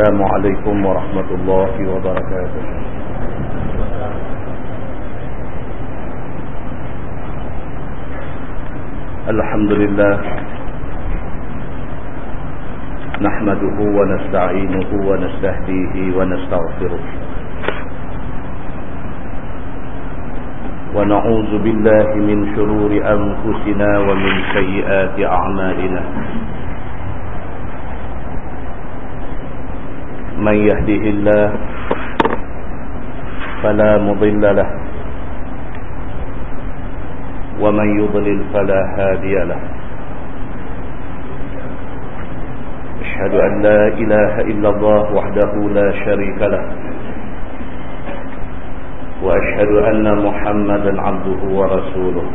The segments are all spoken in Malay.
السلام عليكم ورحمة الله وبركاته. الحمد لله نحمده ونستعينه ونستهديه ونستغفره. ونعوذ بالله من شرور أنفسنا ومن سيئات أعمالنا. من يهده الله فلا مضل له ومن يضلل فلا هادي له أشهد أن لا إله إلا الله وحده لا شريك له وأشهد أن محمدا عبده ورسوله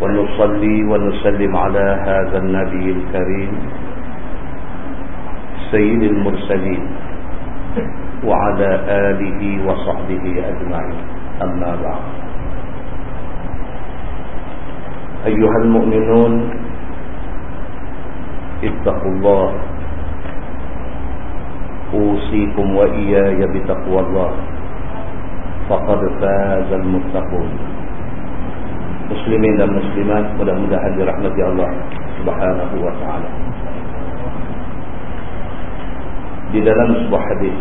ونصلي ونسلم على هذا النبي الكريم سيد المرسلين وعلى آله وصحبه أجمعين. أما بعد. أيها المؤمنون اتقوا الله. أوصيكم وإياي بتقوى الله. فقد فاز المتقون. مسلمين المسلمات mudah-mudahan dirahmati Allah Subhanahu di dalam hadis.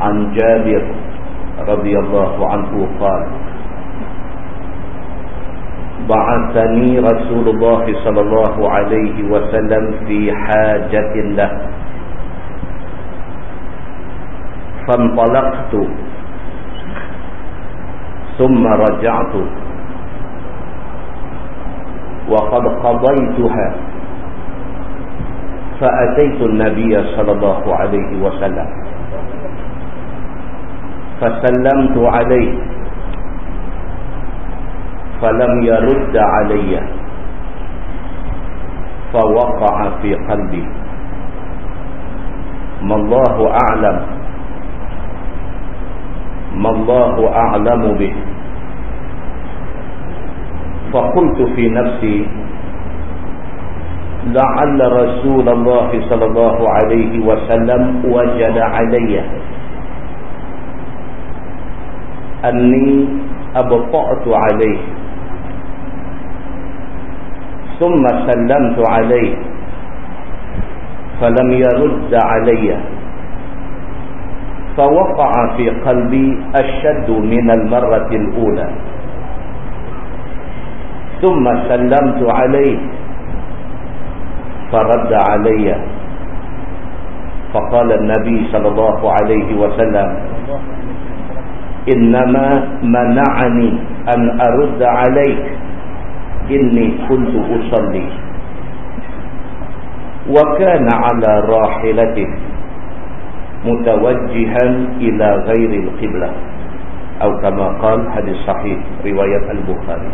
عن جابر رضي الله عنه قال بعثني رسول الله صلى الله عليه وسلم في حاجة له فانطلقت ثم رجعت وقد قضيتها فأتيت النبي صلى الله عليه وسلم. فسلمت عليه. فلم يرد علي. فوقع في قلبي. ما الله أعلم. ما الله أعلم به. فقلت في نفسي لعل رسول الله صلى الله عليه وسلم وجد علي. أني أبطأت عليه. ثم سلمت عليه. فلم يرد علي. فوقع في قلبي أشد من المرة الأولى. ثم سلمت عليه. فرد علي. فقال النبي صلى الله عليه وسلم إنما منعني أن أرد عليك إني كنت أصلي. وكان على راحلته متوجها إلى غير القبلة أو كما قال حديث صحيح رواية البخاري.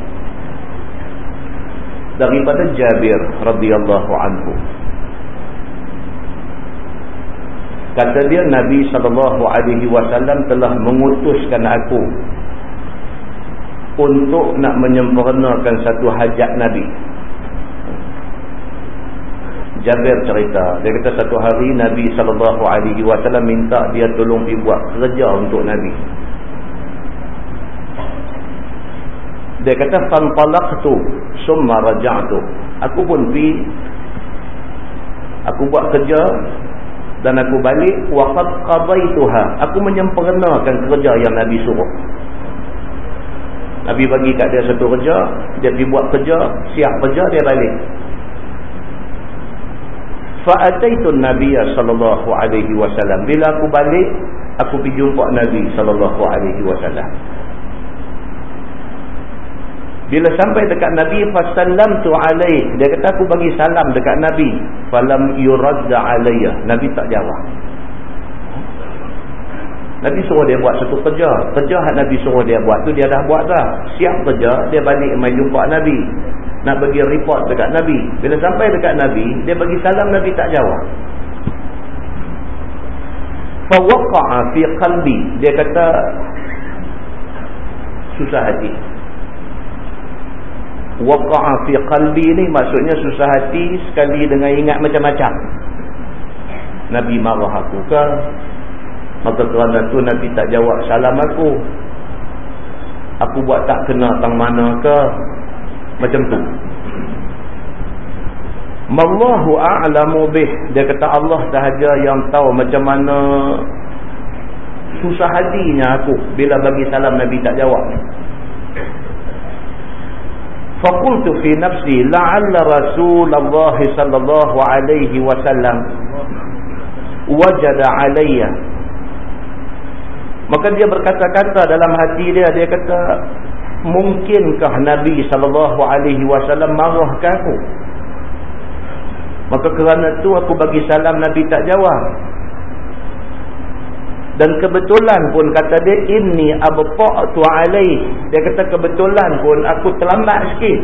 Daripada Jabir radhiyallahu anhu. Kata dia Nabi sallallahu alaihi wasallam telah mengutuskan aku untuk nak menyempurnakan satu hajat Nabi. Jabir cerita dia kata satu hari Nabi sallallahu alaihi wasallam minta dia tolong pergi buat kerja untuk Nabi dia kata fantalaqtu summa raja'tu. Aku pun pergi aku buat kerja dan aku balik waqad qadaituha aku menyempurnakan kerja yang Nabi suruh. Nabi bagi kat dia satu kerja dia pergi buat kerja siap kerja dia balik. Fa ataitu an-nabiy sallallahu alaihi wasallam. Bila aku balik aku pergi jumpa Nabi sallallahu alaihi wasallam bila sampai dekat Nabi fasallamtu alaih. Dia kata aku bagi salam dekat Nabi. Falam yuradda alayya Nabi tak jawab. Nabi suruh dia buat satu kerja. Kerja yang Nabi suruh dia buat tu dia dah buat dah. Siap kerja dia balik mai jumpa Nabi. Nak bagi report dekat Nabi. Bila sampai dekat Nabi dia bagi salam Nabi tak jawab. Fa waqa'a fi qalbi. Dia kata susah hati waqa'a fi qalbi ni maksudnya susah hati sekali dengan ingat macam-macam. Nabi marah aku ke? Maka kerana tu Nabi tak jawab salam aku. Aku buat tak kena tang mana ke? Macam tu. Mallahu a'lamu bih. Dia kata Allah sahaja yang tahu macam mana susah hatinya aku bila bagi salam Nabi tak jawab فقلت في نفسي لعل رسول الله صلى الله عليه وسلم وجد علي maka dia berkata-kata dalam hati dia dia kata mungkinkah nabi sallallahu alaihi wasallam marahkan aku? Maka kerana tu aku bagi salam nabi tak jawab dan kebetulan pun kata dia inni abqa'tu alaih. Dia kata kebetulan pun aku terlambat sikit.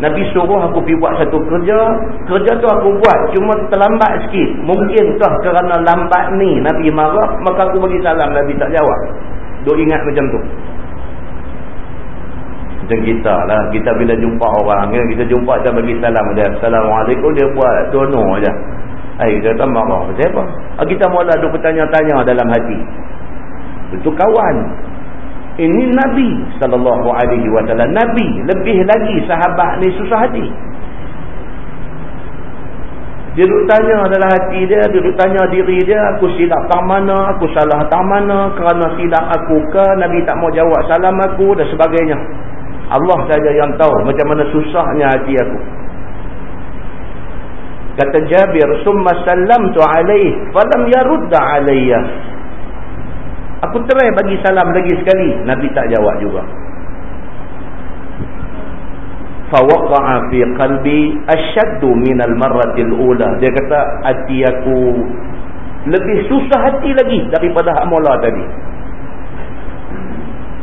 Nabi suruh aku pergi buat satu kerja. Kerja tu aku buat cuma terlambat sikit. Mungkinkah kerana lambat ni Nabi marah maka aku bagi salam. Nabi tak jawab. Duk ingat macam tu. Macam kita lah. Kita bila jumpa orang ya, kita jumpa dia bagi salam. Dia Assalamualaikum dia buat dono aja Dia kata marah. Pasal apa? Ah, kita mula duk bertanya-tanya dalam hati. Itu kawan. Ini Nabi wasallam. Nabi lebih lagi sahabat ni susah hati. Dia duk tanya dalam hati dia, dia duk tanya diri dia, aku silap tak mana, aku salah tak mana, kerana silap aku ke, Nabi tak mau jawab salam aku dan sebagainya. Allah saja yang tahu macam mana susahnya hati aku. Kata Jabir, "Summa sallamtu alaih, falam yarudda alayya." Aku try bagi salam lagi sekali, Nabi tak jawab juga. Fa waqa'a fi qalbi ashaddu min al-marrati al-ula. Dia kata hati aku lebih susah hati lagi daripada hak mula tadi.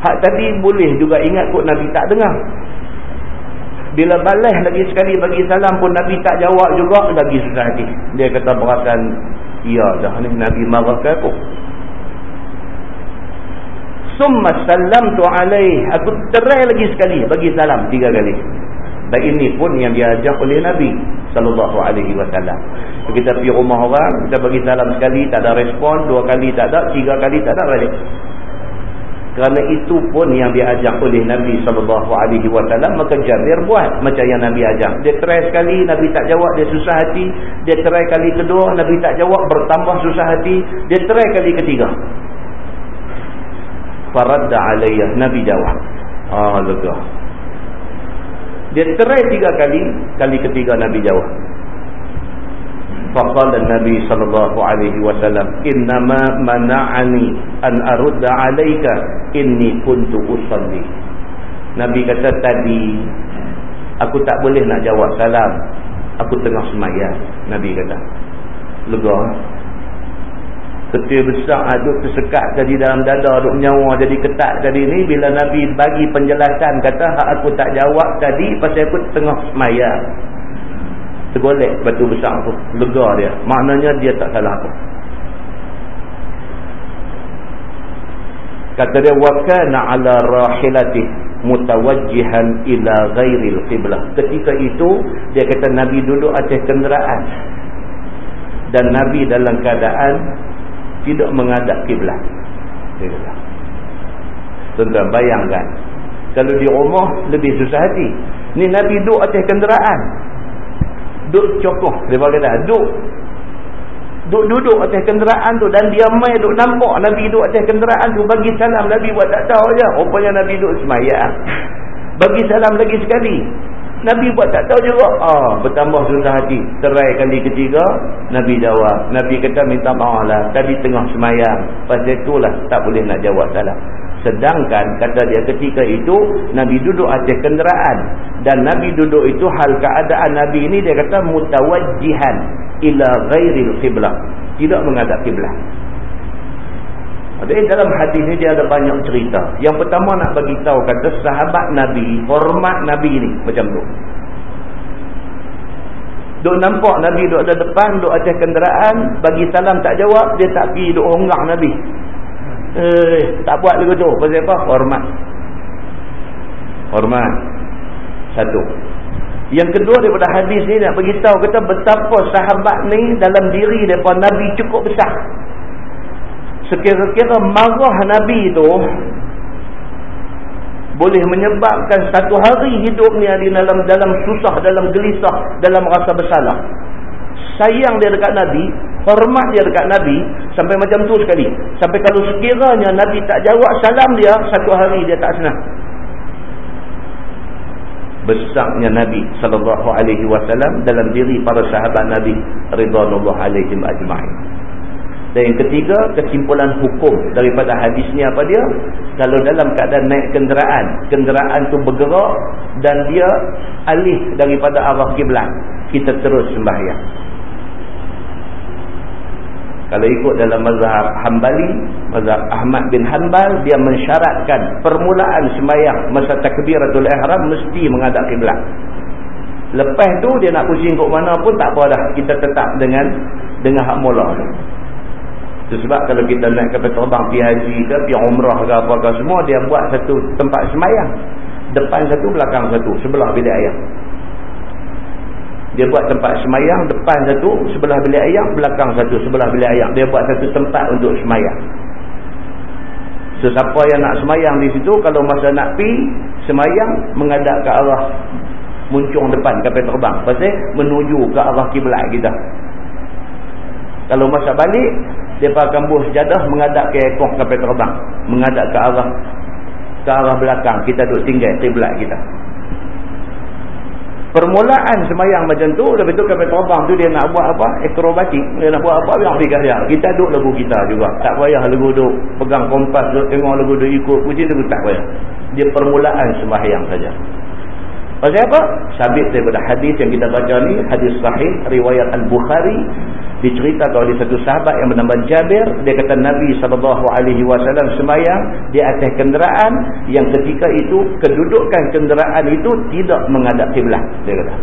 Hak tadi boleh juga ingat kok Nabi tak dengar. Bila balas lagi sekali bagi salam pun Nabi tak jawab juga lagi susah hati. Dia kata perasan, ya dah ni Nabi marah ke aku. Summa salam tu alaih. Aku terai lagi sekali bagi salam tiga kali. Dan ini pun yang diajak oleh Nabi sallallahu alaihi wasallam. Kita pergi rumah orang, kita bagi salam sekali tak ada respon, dua kali tak ada, tiga kali tak ada balik. Kerana itu pun yang diajak oleh Nabi SAW. Maka Jabir buat macam yang Nabi ajak. Dia try sekali, Nabi tak jawab, dia susah hati. Dia try kali kedua, Nabi tak jawab, bertambah susah hati. Dia try kali ketiga. Faradda alayyah, Nabi jawab. Ah, lega. Dia try tiga kali, kali ketiga Nabi jawab. فقال النبي صلى الله عليه وسلم إنما منعني أن أرد عليك إني كنت أصلي Nabi kata tadi aku tak boleh nak jawab salam aku tengah semayang Nabi kata lega ketir besar aduk tersekat jadi dalam dada aduk nyawa jadi ketat jadi ni bila Nabi bagi penjelasan kata aku tak jawab tadi pasal aku tengah semayang tergolek batu besar tu. Lega dia. Maknanya dia tak salah apa kata dia wakana ala rahilati mutawajjihan ila ghairil qiblah. Ketika itu dia kata nabi duduk atas kenderaan. Dan nabi dalam keadaan tidak menghadap kiblat kata tuan-tuan bayangkan. Kalau di rumah lebih susah hati. Ni nabi duduk atas kenderaan duk cokoh dia kata duk duk duduk atas kenderaan tu dan dia mai duk nampak Nabi duduk atas kenderaan tu bagi salam Nabi buat tak tahu aja rupanya Nabi duduk semayang. Bagi salam lagi sekali. Nabi buat tak tahu juga. Ah bertambah susah hati. Terai kali ketiga Nabi jawab. Nabi kata minta maaf lah tadi tengah semayang. Pasal itulah tak boleh nak jawab salam Sedangkan kata dia ketika itu Nabi duduk atas kenderaan dan Nabi duduk itu hal keadaan Nabi ini dia kata mutawajjihan ila ghairil qiblah. Tidak menghadap kiblat. Jadi dalam hadis ini dia ada banyak cerita. Yang pertama nak bagi tahu kata sahabat Nabi, hormat Nabi ini macam tu. Duk nampak Nabi duk ada depan, duk atas kenderaan, bagi salam tak jawab, dia tak pergi duk honggak Nabi. Eh, tak buat lagu tu. Pasal apa? Hormat. Hormat. Satu. Yang kedua daripada hadis ni nak beritahu kata betapa sahabat ni dalam diri daripada Nabi cukup besar. Sekira-kira marah Nabi tu boleh menyebabkan satu hari hidup ni dalam dalam susah, dalam gelisah, dalam rasa bersalah. Sayang dia dekat Nabi, hormat dia dekat Nabi sampai macam tu sekali. Sampai kalau sekiranya Nabi tak jawab salam dia, satu hari dia tak senang. Besarnya Nabi sallallahu alaihi wasallam dalam diri para sahabat Nabi ridwanullah alaihim ajma'in. Dan yang ketiga, kesimpulan hukum daripada hadis ni apa dia? Kalau dalam keadaan naik kenderaan, kenderaan tu bergerak dan dia alih daripada arah kiblat, kita terus sembahyang. Kalau ikut dalam mazhab Hanbali, mazhab Ahmad bin Hanbal, dia mensyaratkan permulaan sembahyang masa takbiratul ihram mesti menghadap kiblat. Lepas tu dia nak pusing ke mana pun tak apa dah. Kita tetap dengan dengan hak mula itu sebab kalau kita naik kapal terbang pergi haji ke, pergi umrah ke apa ke semua, dia buat satu tempat semayang. Depan satu, belakang satu. Sebelah bilik ayam. Dia buat tempat semayang, depan satu, sebelah bilik ayam, belakang satu, sebelah bilik ayam. Dia buat satu tempat untuk semayang. Sesiapa yang nak semayang di situ, kalau masa nak pi semayang, mengadap ke arah muncung depan kapal terbang. Pasal menuju ke arah kiblat kita. Kalau masa balik, dia akan buah sejadah menghadap ke ekor kapal terbang menghadap ke arah ke arah belakang kita duduk tinggal kiblat kita permulaan semayang macam tu lepas tu kapal terbang tu dia nak buat apa? Akrobatik dia nak buat apa? Yang pergi dia. Kita duduk lagu kita juga. Tak payah lagu duduk pegang kompas duduk tengok lagu duduk ikut. Puji lagu tak payah. Dia permulaan semayang saja Pasal apa? Sabit daripada hadis yang kita baca ni, hadis sahih, riwayat Al-Bukhari, diceritakan oleh satu sahabat yang bernama Jabir, dia kata Nabi SAW semayang di atas kenderaan yang ketika itu, kedudukan kenderaan itu tidak menghadap kiblat dia kata.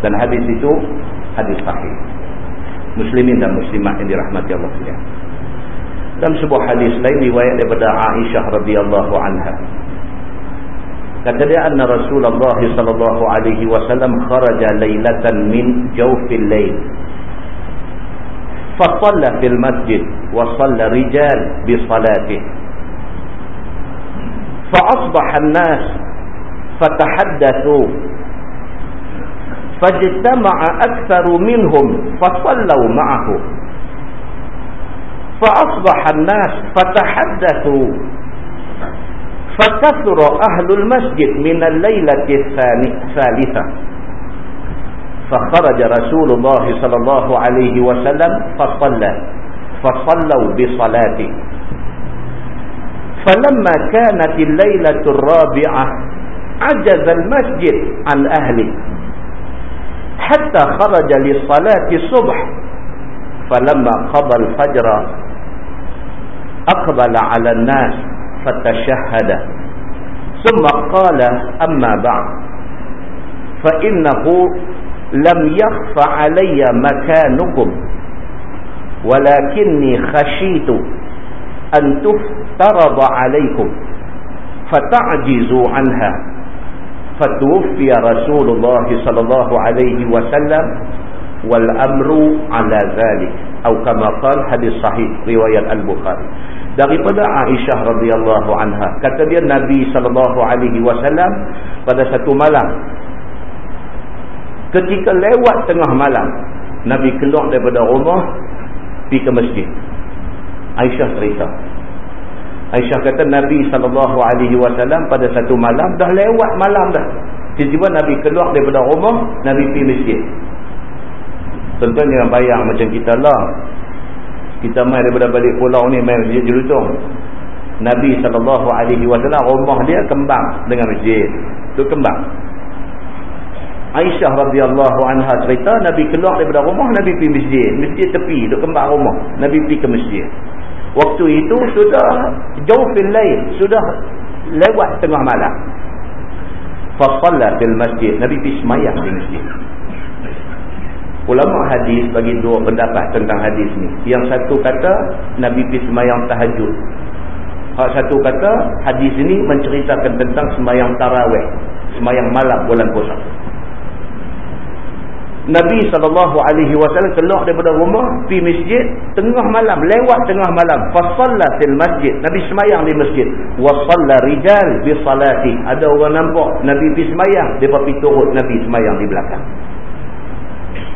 Dan hadis itu, hadis sahih. Muslimin dan muslimat yang dirahmati Allah SWT. Dalam sebuah hadis lain, riwayat daripada Aisyah radhiyallahu anha. Kata dia anna Rasulullah sallallahu alaihi wasallam kharaja lailatan min jawfil lail. Fa shalla fil masjid wa shalla rijal bi salatihi. Fa asbaha an-nas fatahaddathu minhum fa sallu ma'ahu. Fa asbaha an-nas fatahaddathu فكثر أهل المسجد من الليلة الثالثة فخرج رسول الله صلى الله عليه وسلم فصلى فصلوا بصلاته. فلما كانت الليلة الرابعة عجز المسجد عن أهله. حتى خرج لصلاة الصبح فلما قضى الفجر أقبل على الناس. فتشهد. ثم قال أما بعد فإنه لم يخف علي مكانكم ولكني خشيت أن تفترض عليكم فتعجزوا عنها. فتوفي رسول الله صلى الله عليه وسلم والأمر على ذلك أو كما قال حديث صحيح رواية البخاري. Daripada Aisyah radhiyallahu anha. Kata dia Nabi sallallahu alaihi wasallam pada satu malam ketika lewat tengah malam Nabi keluar daripada rumah pergi ke masjid. Aisyah cerita. Aisyah kata Nabi sallallahu alaihi wasallam pada satu malam dah lewat malam dah. Tiba-tiba Nabi keluar daripada rumah Nabi pergi masjid. Tentunya bayang macam kita lah kita main daripada balik pulau ni main masjid Jerusalem. Nabi SAW rumah dia kembang dengan masjid. Tu kembang. Aisyah radhiyallahu anha cerita Nabi keluar daripada rumah Nabi pergi masjid. Masjid tepi duk kembang rumah. Nabi pergi ke masjid. Waktu itu sudah jauh fil lain sudah lewat tengah malam. Fa fil masjid. Nabi pergi semayang di masjid Ulama hadis bagi dua pendapat tentang hadis ni. Yang satu kata Nabi pergi semayang tahajud. Hak satu kata hadis ini menceritakan tentang semayang tarawih. Semayang malam bulan puasa. Nabi SAW keluar daripada rumah pergi masjid tengah malam lewat tengah malam fasalla fil masjid Nabi semayang di masjid wasalla rijal bi salati ada orang nampak Nabi pergi semayang depa pergi turut Nabi semayang di belakang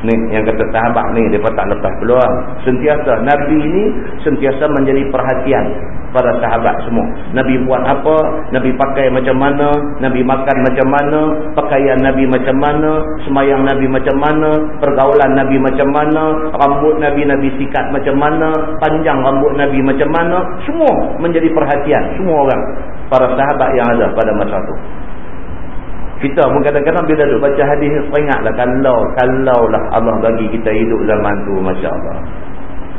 Ni yang kata sahabat ni depa tak lepas peluang. Sentiasa Nabi ni sentiasa menjadi perhatian para sahabat semua. Nabi buat apa, Nabi pakai macam mana, Nabi makan macam mana, pakaian Nabi macam mana, semayang Nabi macam mana, pergaulan Nabi macam mana, rambut Nabi Nabi sikat macam mana, panjang rambut Nabi macam mana, semua menjadi perhatian semua orang para sahabat yang ada pada masa itu. Kita pun kadang-kadang bila duduk baca hadis ni teringatlah kalau kalau lah Allah bagi kita hidup zaman tu masya-Allah.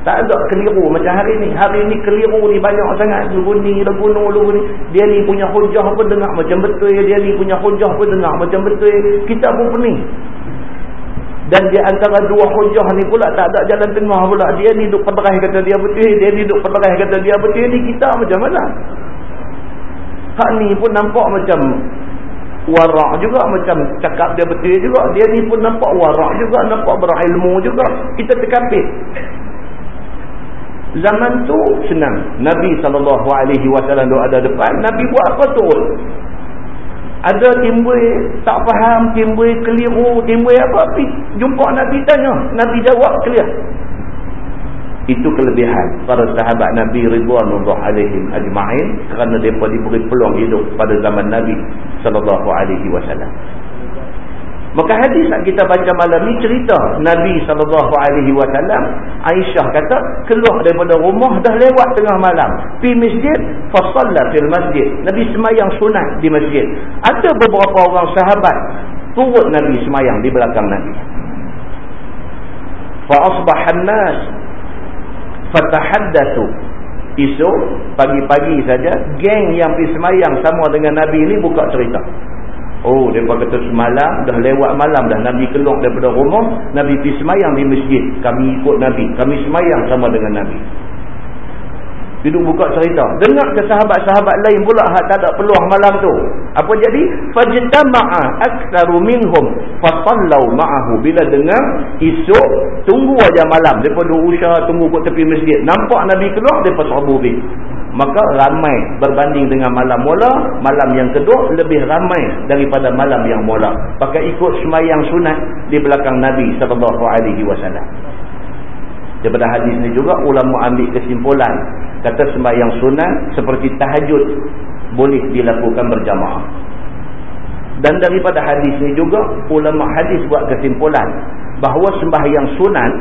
Tak ada keliru macam hari ni. Hari ni keliru ni banyak sangat lagu ni, lagu ni. Dia ni punya hujah pun dengar macam betul, dia ni punya hujah pun dengar macam betul. Kita pun pening. Dan di antara dua hujah ni pula tak ada jalan tengah pula. Dia ni duduk pedarah kata dia betul, dia ni duduk pedarah kata dia betul. Ni kita macam mana? Hak ni pun nampak macam warak juga macam cakap dia betul juga. Dia ni pun nampak warak juga nampak berilmu juga. Kita terkapit zaman tu senang. Nabi SAW ada depan Nabi buat apa tu? Ada timbul tak faham timbul keliru timbul apa? Jumpa Nabi tanya. Nabi jawab clear itu kelebihan. Para sahabat Nabi Ridwanullah alaihim ajma'in kerana mereka diberi peluang hidup pada zaman Nabi sallallahu alaihi wasallam. Maka hadis yang kita baca malam ni cerita Nabi sallallahu alaihi wasallam Aisyah kata keluar daripada rumah dah lewat tengah malam. Pi masjid fa fil masjid. Nabi semayang sunat di masjid. Ada beberapa orang sahabat turut Nabi semayang di belakang Nabi. Fa asbahan nas fatahaddatsu esok pagi-pagi saja geng yang pergi semayang sama dengan Nabi ini buka cerita. Oh mereka kata semalam dah lewat malam dah Nabi keluar daripada rumah Nabi pergi semayang di masjid. Kami ikut Nabi kami semayang sama dengan Nabi Duduk buka cerita. Dengar ke sahabat-sahabat lain pula hak tak ada peluang malam tu. Apa jadi? Fajtama'a aktsaru minhum fasallau ma'ahu. Bila dengar esok tunggu aja malam depa duk usah tunggu kat tepi masjid. Nampak Nabi keluar depa serbu bi. Maka ramai berbanding dengan malam mula, malam yang kedua lebih ramai daripada malam yang mula. Pakai ikut semayang sunat di belakang Nabi sallallahu alaihi wasallam. Daripada hadis ni juga ulama ambil kesimpulan kata sembahyang sunat seperti tahajud boleh dilakukan berjamaah. Dan daripada hadis ni juga ulama hadis buat kesimpulan bahawa sembahyang sunat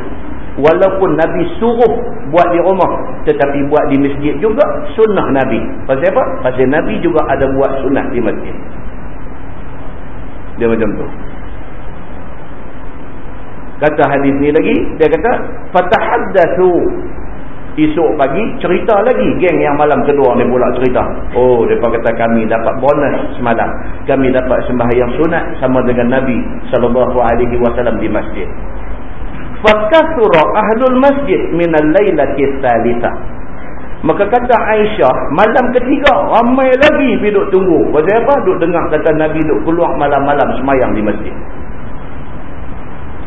walaupun Nabi suruh buat di rumah tetapi buat di masjid juga sunnah Nabi. Pasal apa? Pasal Nabi juga ada buat sunat di masjid. Dia macam tu. Kata hadis ni lagi, dia kata fatahaddatsu. Esok pagi cerita lagi geng yang malam kedua ni pula cerita. Oh, depa kata kami dapat bonus semalam. Kami dapat sembahyang sunat sama dengan Nabi sallallahu alaihi wasallam di masjid. Fakathura ahlul masjid min al-lailati tsalitsa. Maka kata Aisyah, malam ketiga ramai lagi duduk tunggu. Pasal apa? Duduk dengar kata Nabi duduk keluar malam-malam semayang di masjid.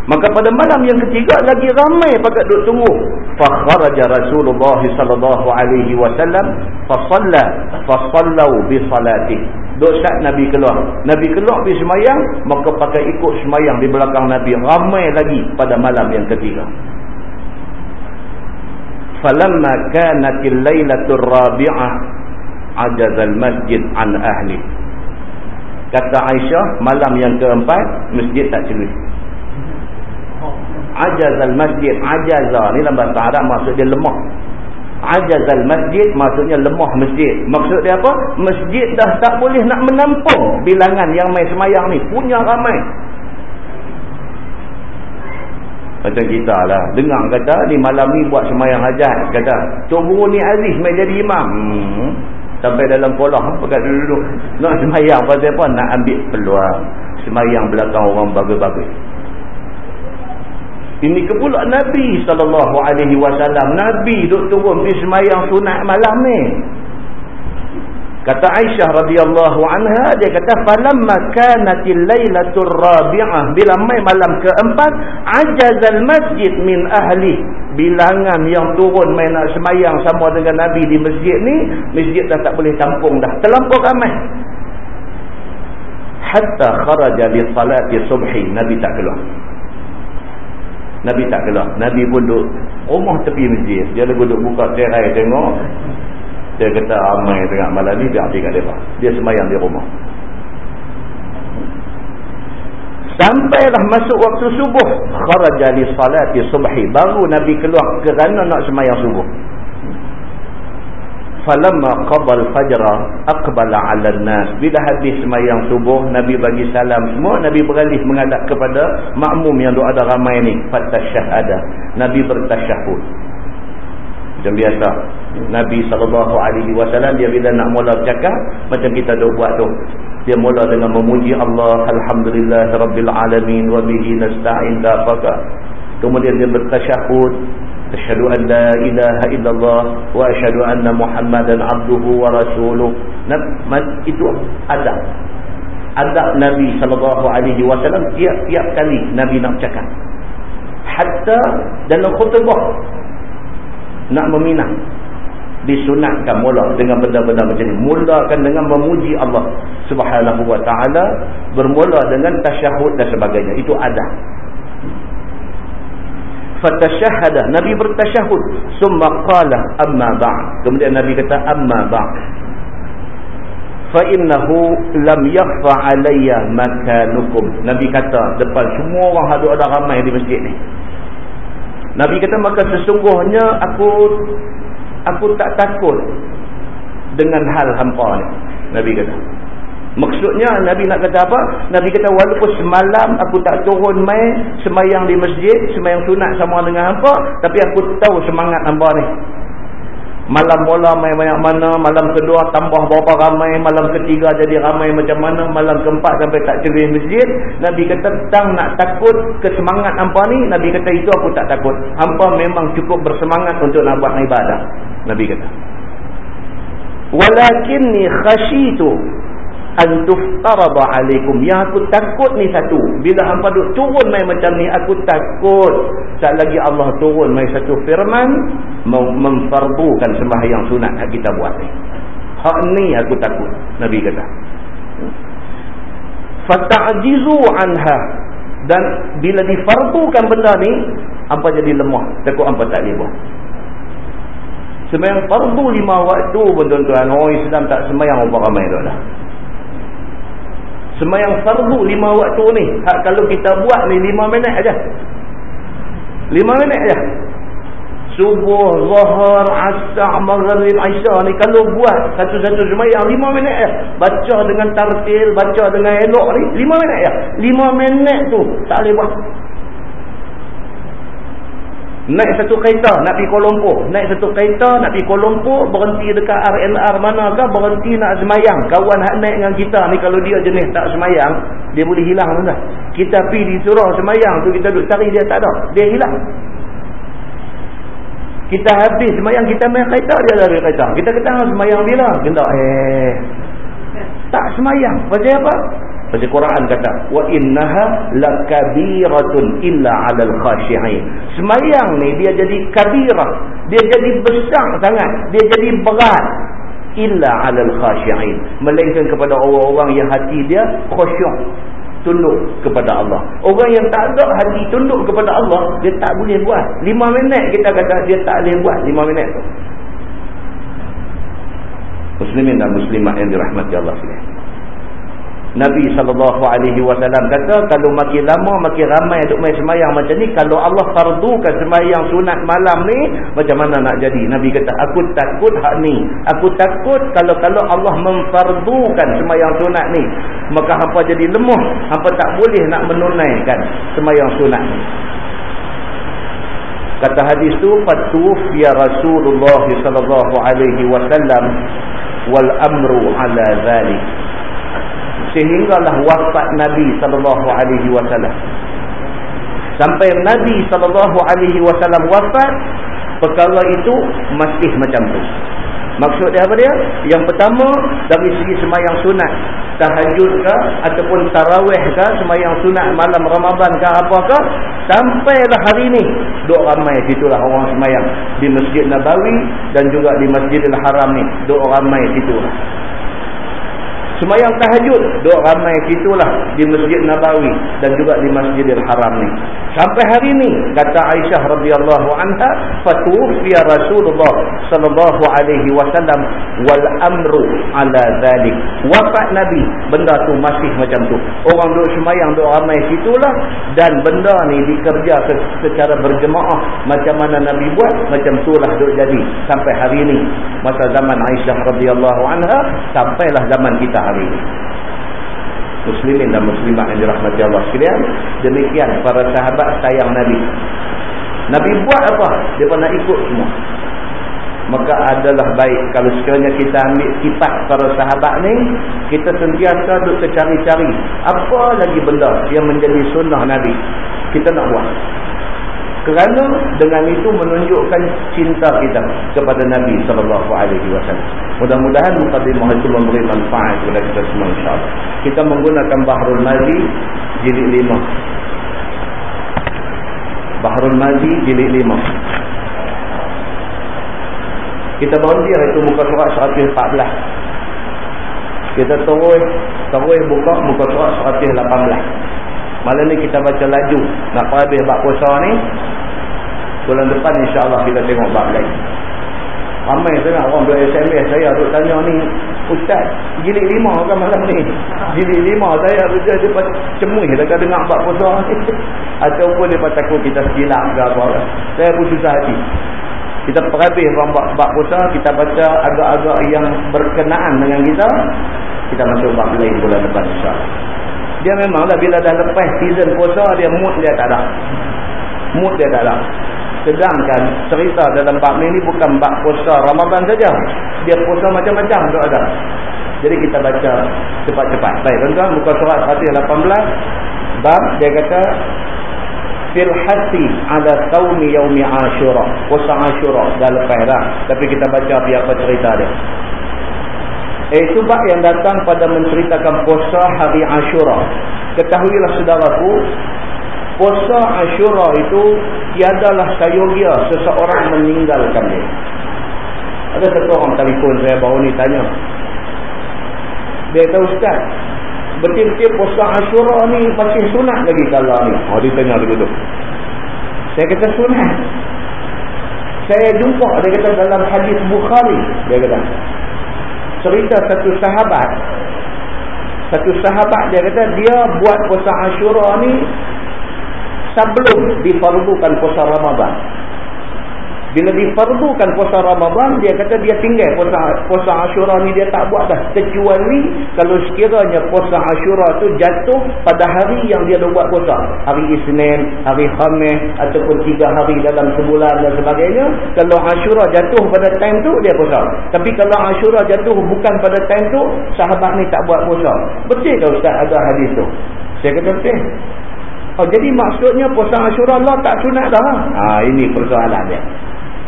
Maka pada malam yang ketiga lagi ramai pakat duduk tunggu. Fakharaja Rasulullah sallallahu alaihi wasallam fa salla fa sallu bi salati. Duk saat Nabi keluar. Nabi keluar pergi semayang, maka pakai ikut semayang di belakang Nabi ramai lagi pada malam yang ketiga. Falamma kanatil lailatul rabi'ah ajaz al-masjid an ahli. Kata Aisyah, malam yang keempat masjid tak celuh ajazal masjid ajaza. Ni dalam bahasa Arab maksud dia lemah. Ajazal masjid maksudnya lemah masjid. Maksud dia apa? Masjid dah tak boleh nak menampung bilangan yang mai semayang ni. Punya ramai. Macam kita lah. Dengar kata ni malam ni buat semayang hajat kata Guru ni Aziz mai jadi imam. Hmm. sampai dalam polah pekat duduk-duduk? Nak semayang pasal apa? Nak ambil peluang. Semayang belakang orang bagus-bagus ini kepula Nabi wasallam. Nabi duk turun pergi sembahyang sunat malam ni. Kata Aisyah radhiyallahu anha dia kata falamma kanatil lailatul rabi'ah. Bila mai malam keempat ajazal masjid min ahli. Bilangan yang turun main nak semayang sama dengan Nabi di masjid ni masjid dah tak boleh tampung dah. Terlampau ramai. Hatta kharaja li salati subhi. Nabi tak keluar Nabi tak keluar Nabi pun duduk rumah tepi masjid dia duduk buka tirai tengok dia kata ramai tengah malam ni biar tinggal dia dia semayang di rumah Sampailah masuk waktu subuh. Kharaja li salati subhi. Baru Nabi keluar kerana nak semayang subuh. Falamma qabal fajra aqbala 'ala an-nas. Bila habis semayang subuh, Nabi bagi salam semua, Nabi beralih menghadap kepada makmum yang ada ramai ni, fatasyahada. Nabi bertasyahud. Macam biasa. Nabi SAW dia bila nak mula bercakap macam kita dah buat tu dia mula dengan memuji Allah Alhamdulillah Rabbil Alamin wa bihi nasta'in dafaka kemudian dia bertasyahud an la ilaha illallah wa asyhadu anna muhammadan abduhu wa rasuluh itu adab. Adab Nabi SAW tiap-tiap kali Nabi nak cakap. Hatta dalam khutbah nak meminang disunatkan mula dengan benda-benda macam ni. Mulakan dengan memuji Allah subhanahu wa ta'ala bermula dengan tasyahud dan sebagainya. Itu ada fatashahada. Nabi bertasyahud summa qala amma ba' kemudian Nabi kata amma ba' fa innahu lam yakhfa alayya makanukum. Nabi kata depan semua orang ada ada ramai di masjid ni. Nabi kata maka sesungguhnya aku aku tak takut dengan hal hampa ni. Nabi kata maksudnya Nabi nak kata apa? Nabi kata walaupun semalam aku tak turun mai semayang di masjid semayang sunat sama dengan hampa tapi aku tahu semangat hampa ni. Malam mula mai banyak mana malam kedua tambah berapa ramai malam ketiga jadi ramai macam mana malam keempat sampai tak cerih masjid. Nabi kata tentang nak takut kesemangat hampa ni? Nabi kata itu aku tak takut. Hampa memang cukup bersemangat untuk nak buat ibadah. Nabi kata walakinni khashitu an tuftarada alaikum. Yang aku takut ni satu. Bila hampa duk turun mai macam ni aku takut. Tak lagi Allah turun mai satu firman memfardukan sembahyang sunat yang kita buat ni. Hak ni aku takut nabi kata. Fata'jizu anha. Dan bila difardukan benda ni hampa jadi lemah. Takut hampa tak boleh buat sembahyang fardu lima waktu pun tuan-tuan. Orang Islam tak sembahyang apa ramai tu lah Semayang fardu lima waktu ni. Hak kalau kita buat ni lima minit aja. Lima minit aja. Subuh, zuhur, asar, maghrib, aisyah ni kalau buat satu-satu semayang lima minit aja. Baca dengan tartil, baca dengan elok ni lima minit aja. Lima minit tu tak boleh buat. Naik satu kereta nak pergi Lumpur. Naik satu kereta nak pergi Lumpur. Berhenti dekat RLR manakah. Berhenti nak semayang. Kawan nak naik dengan kita ni kalau dia jenis tak semayang. Dia boleh hilang tuan Kita pergi disuruh semayang tu kita duduk cari dia tak ada. Dia hilang. Kita habis semayang kita main kereta dia dari kereta. Kita kata ah, semayang bila? Kita eh. Tak semayang. Pasal apa? Baca Quran kata wa innaha lakabiratun illa 'alal khashi'in. Semayang ni dia jadi kabirah, dia jadi besar sangat, dia jadi berat illa 'alal khashi'in. Melainkan kepada orang-orang yang hati dia khusyuk tunduk kepada Allah. Orang yang tak ada hati tunduk kepada Allah, dia tak boleh buat. Lima minit kita kata dia tak boleh buat lima minit tu. Muslimin dan muslimat yang dirahmati Allah sekalian. Nabi SAW kata kalau makin lama makin ramai duk main semayang macam ni kalau Allah fardukan semayang sunat malam ni macam mana nak jadi? Nabi kata aku takut hak ni. Aku takut kalau-kalau Allah memfardukan semayang sunat ni. Maka hampa jadi lemah hampa tak boleh nak menunaikan semayang sunat ni. Kata hadis tu fatuf ya Rasulullah wasallam wal amru ala zalik sehinggalah wafat Nabi sallallahu alaihi wasallam. Sampai Nabi sallallahu alaihi wasallam wafat, perkara itu masih macam tu. Maksud dia apa dia? Yang pertama, dari segi semayang sunat. Tahajud ke, ataupun tarawih ke, semayang sunat malam Ramadan ke, apakah. Sampailah hari ini, duk ramai situlah orang semayang. Di Masjid Nabawi dan juga di Masjidil Haram ni. Duk ramai situlah. Semayang tahajud, duk ramai situlah di Masjid Nabawi dan juga di Masjidil Haram ni. Sampai hari ini kata Aisyah radhiyallahu anha fatufiya Rasulullah sallallahu alaihi wasallam wal amru ala zalik. Wafat Nabi benda tu masih macam tu. Orang duk semayang duk ramai situlah dan benda ni dikerja secara berjemaah macam mana Nabi buat macam itulah duk jadi sampai hari ini. Masa zaman Aisyah radhiyallahu anha sampailah zaman kita hari ini. Muslimin dan muslimat yang dirahmati Allah sekalian demikian para sahabat sayang Nabi. Nabi buat apa? dia pernah ikut semua. Maka adalah baik kalau sekiranya kita ambil sifat para sahabat ni kita sentiasa duduk tercari-cari apa lagi benda yang menjadi sunnah Nabi. Kita nak buat kerana dengan itu menunjukkan cinta kita kepada Nabi sallallahu alaihi wasallam. Mudah-mudahan mukadimah itu memberi manfaat kepada kita semua insya-Allah. Kita menggunakan Bahrul Mazi jilid 5. Bahrul Mazi jilid 5. Kita berhenti itu muka surat 114. Kita terus terus buka muka surat 118. Malam ni kita baca laju. Nak habis bab puasa ni. Bulan depan insyaAllah kita tengok bab lain. Ramai sangat orang boleh SMS saya untuk tanya ni. Ustaz, jilid lima kan malam ni? Jilid lima saya kerja dia cemuih dekat dengar bab puasa ni. Ataupun dia takut kita silap ke apa. Saya pun susah hati. Kita perhabis bab, bab puasa, kita baca agak-agak yang berkenaan dengan kita. Kita masuk bab lain bulan depan insyaAllah. Dia memanglah bila dah lepas season puasa dia mood dia tak ada. Mood dia tak ada. Sedangkan cerita dalam bab ni bukan bab puasa Ramadan saja. Dia puasa macam-macam tu ada. Jadi kita baca cepat-cepat. Baik tuan-tuan buka surat Fatih 18. Bab dia kata fil hasi ala saumi yaumi asyura. Puasa asyura dah lepas dah. Tapi kita baca apa cerita dia. Iaitu bab yang datang pada menceritakan puasa hari Ashura. Ketahuilah saudaraku, puasa Ashura itu tiadalah sayogia seseorang meninggalkan dia. Ada satu orang telefon saya baru ni tanya. Dia kata, Ustaz, betul-betul puasa Ashura ni masih sunat lagi kalau ni? Oh, dia tanya begitu. Saya kata sunat. Saya jumpa, dia kata dalam hadis Bukhari. Dia kata, cerita satu sahabat. Satu sahabat dia kata dia buat puasa Ashura ni sebelum difardukan puasa Ramadan bila difardukan puasa Ramadan, dia kata dia tinggal puasa puasa Ashura ni dia tak buat dah. Kecuali kalau sekiranya puasa Ashura tu jatuh pada hari yang dia dah buat puasa. Hari Isnin, hari Khamis ataupun tiga hari dalam sebulan dan sebagainya. Kalau Ashura jatuh pada time tu, dia puasa. Tapi kalau Ashura jatuh bukan pada time tu, sahabat ni tak buat puasa. Betul tak Ustaz ada hadis tu? Saya kata betul. Oh, jadi maksudnya puasa Ashura Allah tak sunat dah. Ha, ini persoalan dia.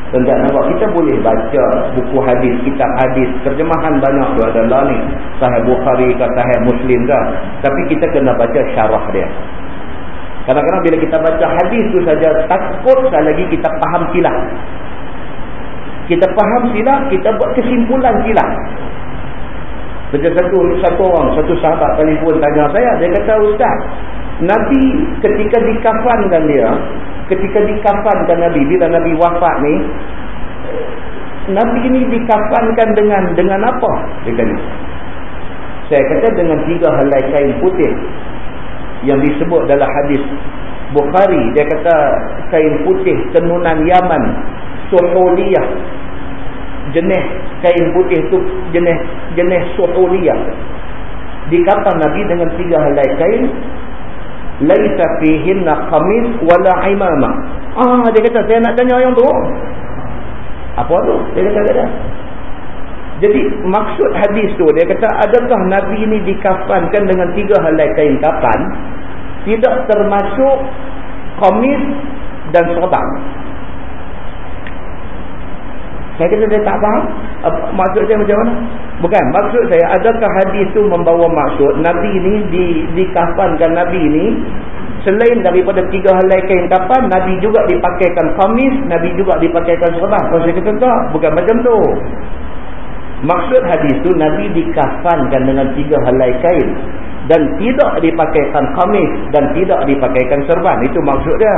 Tentang nampak kita boleh baca buku hadis, kitab hadis, terjemahan banyak tu adalah ni. Sahih Bukhari ke Sahih Muslim ke. Tapi kita kena baca syarah dia. Kadang-kadang bila kita baca hadis tu saja takut sekali lagi kita faham silap. Kita faham silap, kita buat kesimpulan silap. Macam satu, satu orang, satu sahabat telefon tanya saya, dia kata, Ustaz, Nabi ketika dikafankan dia, ketika dikafankan Nabi, bila Nabi wafat ni, Nabi ini dikafankan dengan dengan apa? Kata. Saya kata dengan tiga helai kain putih yang disebut dalam hadis Bukhari. Dia kata kain putih tenunan Yaman, Suhuliyah. Jenis kain putih tu jenis jenis Suhuliyah. Dikafan Nabi dengan tiga helai kain laisa fihinna qamis wala imama. Ah dia kata saya nak tanya yang tu apa tu? Dia kata ada jadi maksud hadis tu dia kata adakah nabi ini dikafankan dengan tiga helai kain kafan tidak termasuk qamis dan serban Saya kata dia tak faham. Maksud saya macam mana? Bukan. Maksud saya, adakah hadis tu membawa maksud Nabi ni di, dikafankan Nabi ni selain daripada tiga helai kain kafan, Nabi juga dipakaikan kamis, Nabi juga dipakaikan serban. Kalau saya kata tak, bukan macam tu. Maksud hadis tu Nabi dikafankan dengan tiga helai kain dan tidak dipakaikan kamis dan tidak dipakaikan serban. Itu maksud dia.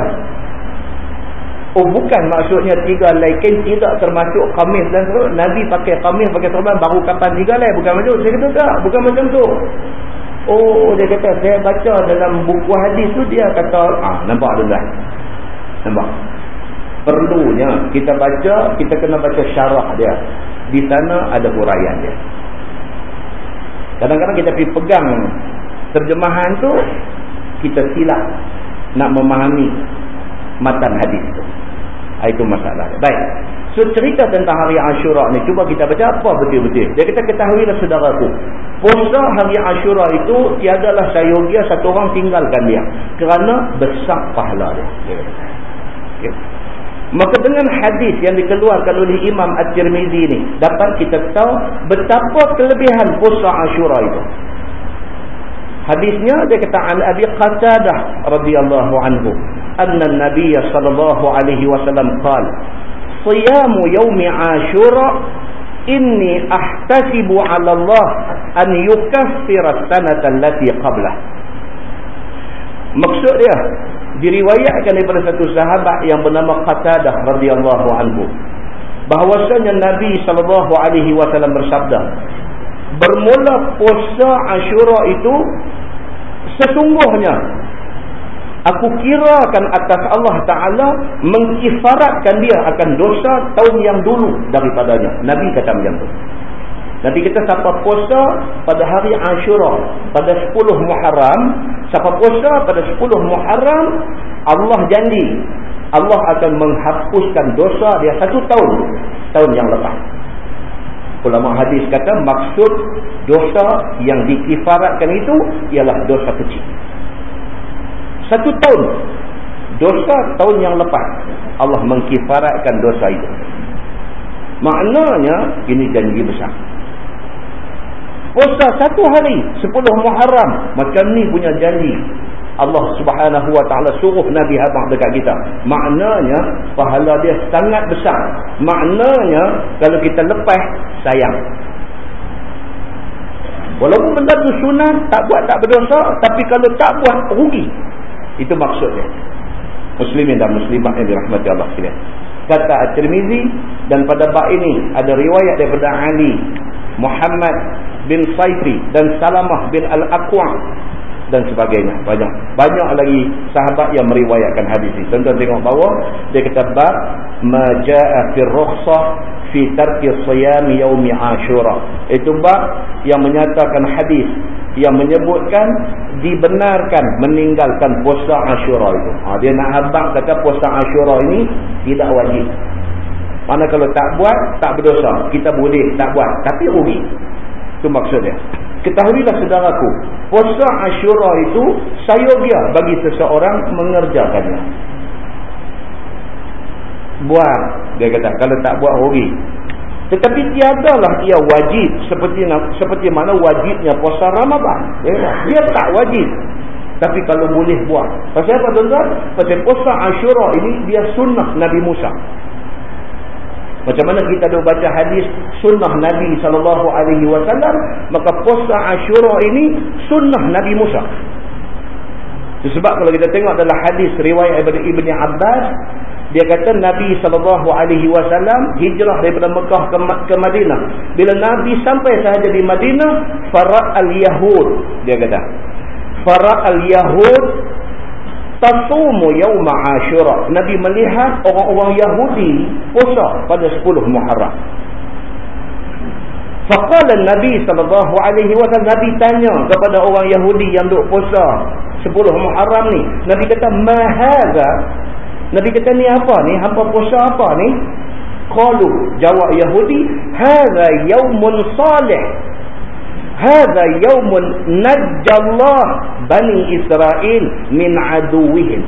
Oh bukan maksudnya tiga laikin tidak termasuk kamis dan serban. Nabi pakai kamis, pakai serban baru kapan tiga lai. Bukan macam tu. Saya kata tak. Bukan macam tu. Oh dia kata saya baca dalam buku hadis tu dia kata. Ah nampak tu kan. Nampak. Perlunya kita baca, kita kena baca syarah dia. Di sana ada huraian dia. Kadang-kadang kita pergi pegang terjemahan tu. Kita silap nak memahami matan hadis tu. Itu masalah. Baik. So cerita tentang hari Ashura ni cuba kita baca apa betul-betul. Dia kata ketahuilah saudaraku. Puasa hari Ashura itu tiadalah sayogia satu orang tinggalkan dia kerana besar pahala dia. Okay. Maka dengan hadis yang dikeluarkan oleh Imam At-Tirmizi ni dapat kita tahu betapa kelebihan puasa Ashura itu. Hadisnya dia kata an Abi Qatadah radhiyallahu anhu anna an-nabiy sallallahu alaihi wasallam qala Siyam yaum Ashura inni ahtasibu 'ala Allah an yukaffira as-sanata allati qablah Maksud dia diriwayatkan daripada satu sahabat yang bernama Qatadah radhiyallahu anhu bahwasanya Nabi sallallahu alaihi wasallam bersabda bermula puasa Ashura itu sesungguhnya. Aku kirakan atas Allah Ta'ala mengifaratkan dia akan dosa tahun yang dulu daripadanya. Nabi kata macam tu. Nabi kita siapa puasa pada hari Ashura pada 10 Muharram siapa puasa pada 10 Muharram Allah janji Allah akan menghapuskan dosa dia satu tahun tahun yang lepas ulama hadis kata maksud dosa yang dikifaratkan itu ialah dosa kecil. Satu tahun. Dosa tahun yang lepas. Allah mengkifaratkan dosa itu. Maknanya ini janji besar. Puasa satu hari sepuluh Muharram. Macam ni punya janji Allah subhanahu wa ta'ala suruh Nabi Habang dekat kita. Maknanya, pahala dia sangat besar. Maknanya, kalau kita lepas, sayang. Walaupun benda tu sunnah, tak buat tak berdosa. Tapi kalau tak buat, rugi. Itu maksudnya. Muslimin dan muslimat yang dirahmati Allah sekalian. Kata At-Tirmizi dan pada bab ini ada riwayat daripada Ali Muhammad bin Saifi dan Salamah bin Al-Aqwa dan sebagainya. Banyak. Banyak lagi sahabat yang meriwayatkan hadis ini. Tuan-tuan tengok bawah dia kata bab majaa fi rukhsah fi tarki siyam yaum ashura. Itu bab yang menyatakan hadis yang menyebutkan dibenarkan meninggalkan puasa ashura itu. Ha, dia nak habaq kata puasa ashura ini tidak wajib. Mana kalau tak buat tak berdosa. Kita boleh tak buat tapi rugi. Itu maksudnya Ketahuilah saudaraku, puasa Ashura itu sayogya bagi seseorang mengerjakannya. Buat, dia kata, kalau tak buat rugi. Tetapi tiadalah ia wajib seperti seperti mana wajibnya puasa Ramadan. Dia, kata, dia tak wajib. Tapi kalau boleh buat. Pasal apa tuan-tuan? Pasal puasa Ashura ini dia sunnah Nabi Musa. Macam mana kita ada baca hadis sunnah Nabi SAW, maka puasa Ashura ini sunnah Nabi Musa. Sebab kalau kita tengok dalam hadis riwayat daripada Ibn Abbas, dia kata Nabi SAW hijrah daripada Mekah ke, ke Madinah. Bila Nabi sampai sahaja di Madinah, Farah al-Yahud, dia kata. Farah al-Yahud tasumu yawma ashura. Nabi melihat orang-orang yahudi puasa pada 10 muharram. Faqala nabi sallallahu alaihi wasallam nabi tanya kepada orang yahudi yang duk puasa 10 muharram ni. Nabi kata ma hadha nabi kata ni apa ni? Hangpa puasa apa ni? Qalu jawab yahudi hadha yaumun salih hadha yaumun najjallah bani israel min aduwihim.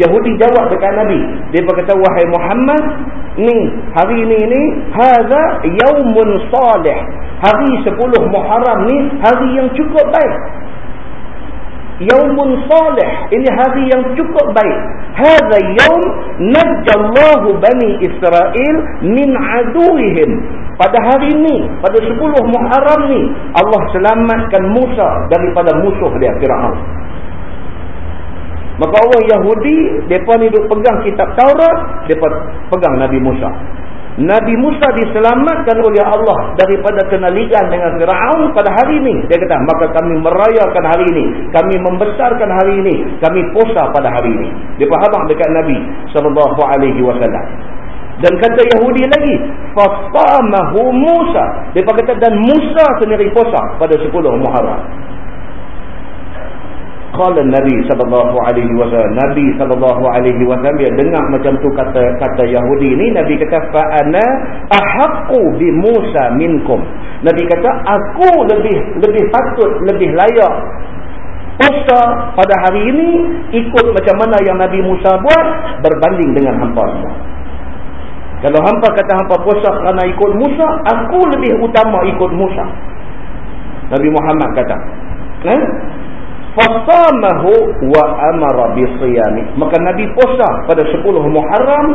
Yahudi jawab dekat Nabi. Dia berkata wahai Muhammad ni hari ni ni hadza yaumun salih. Hari 10 Muharram ni hari yang cukup baik yaumun salih. Ini hari yang cukup baik. Hadza yaum najjallahu bani israil min aduihim pada hari ini pada 10 Muharram ni Allah selamatkan Musa daripada musuh dia Firaun. Maka orang Yahudi depa ni duk pegang kitab Taurat depa pegang Nabi Musa Nabi Musa diselamatkan oleh Allah daripada kenaligan dengan Fir'aun pada hari ini. Dia kata, maka kami merayakan hari ini. Kami membesarkan hari ini. Kami puasa pada hari ini. Dia faham dekat Nabi SAW. Dan kata Yahudi lagi, فَصَامَهُ Musa. Dia kata, dan Musa sendiri puasa pada 10 Muharram. Qala Nabi sallallahu alaihi wasallam Nabi sallallahu alaihi wasallam dia dengar macam tu kata kata Yahudi ni Nabi kata fa ana ahaqqu bi Musa minkum. Nabi kata aku lebih lebih patut lebih layak puasa pada hari ini ikut macam mana yang Nabi Musa buat berbanding dengan hangpa semua. Kalau hangpa kata hangpa puasa kerana ikut Musa aku lebih utama ikut Musa. Nabi Muhammad kata eh? Fasamahu wa amara bisiyami maka nabi puasa pada 10 Muharram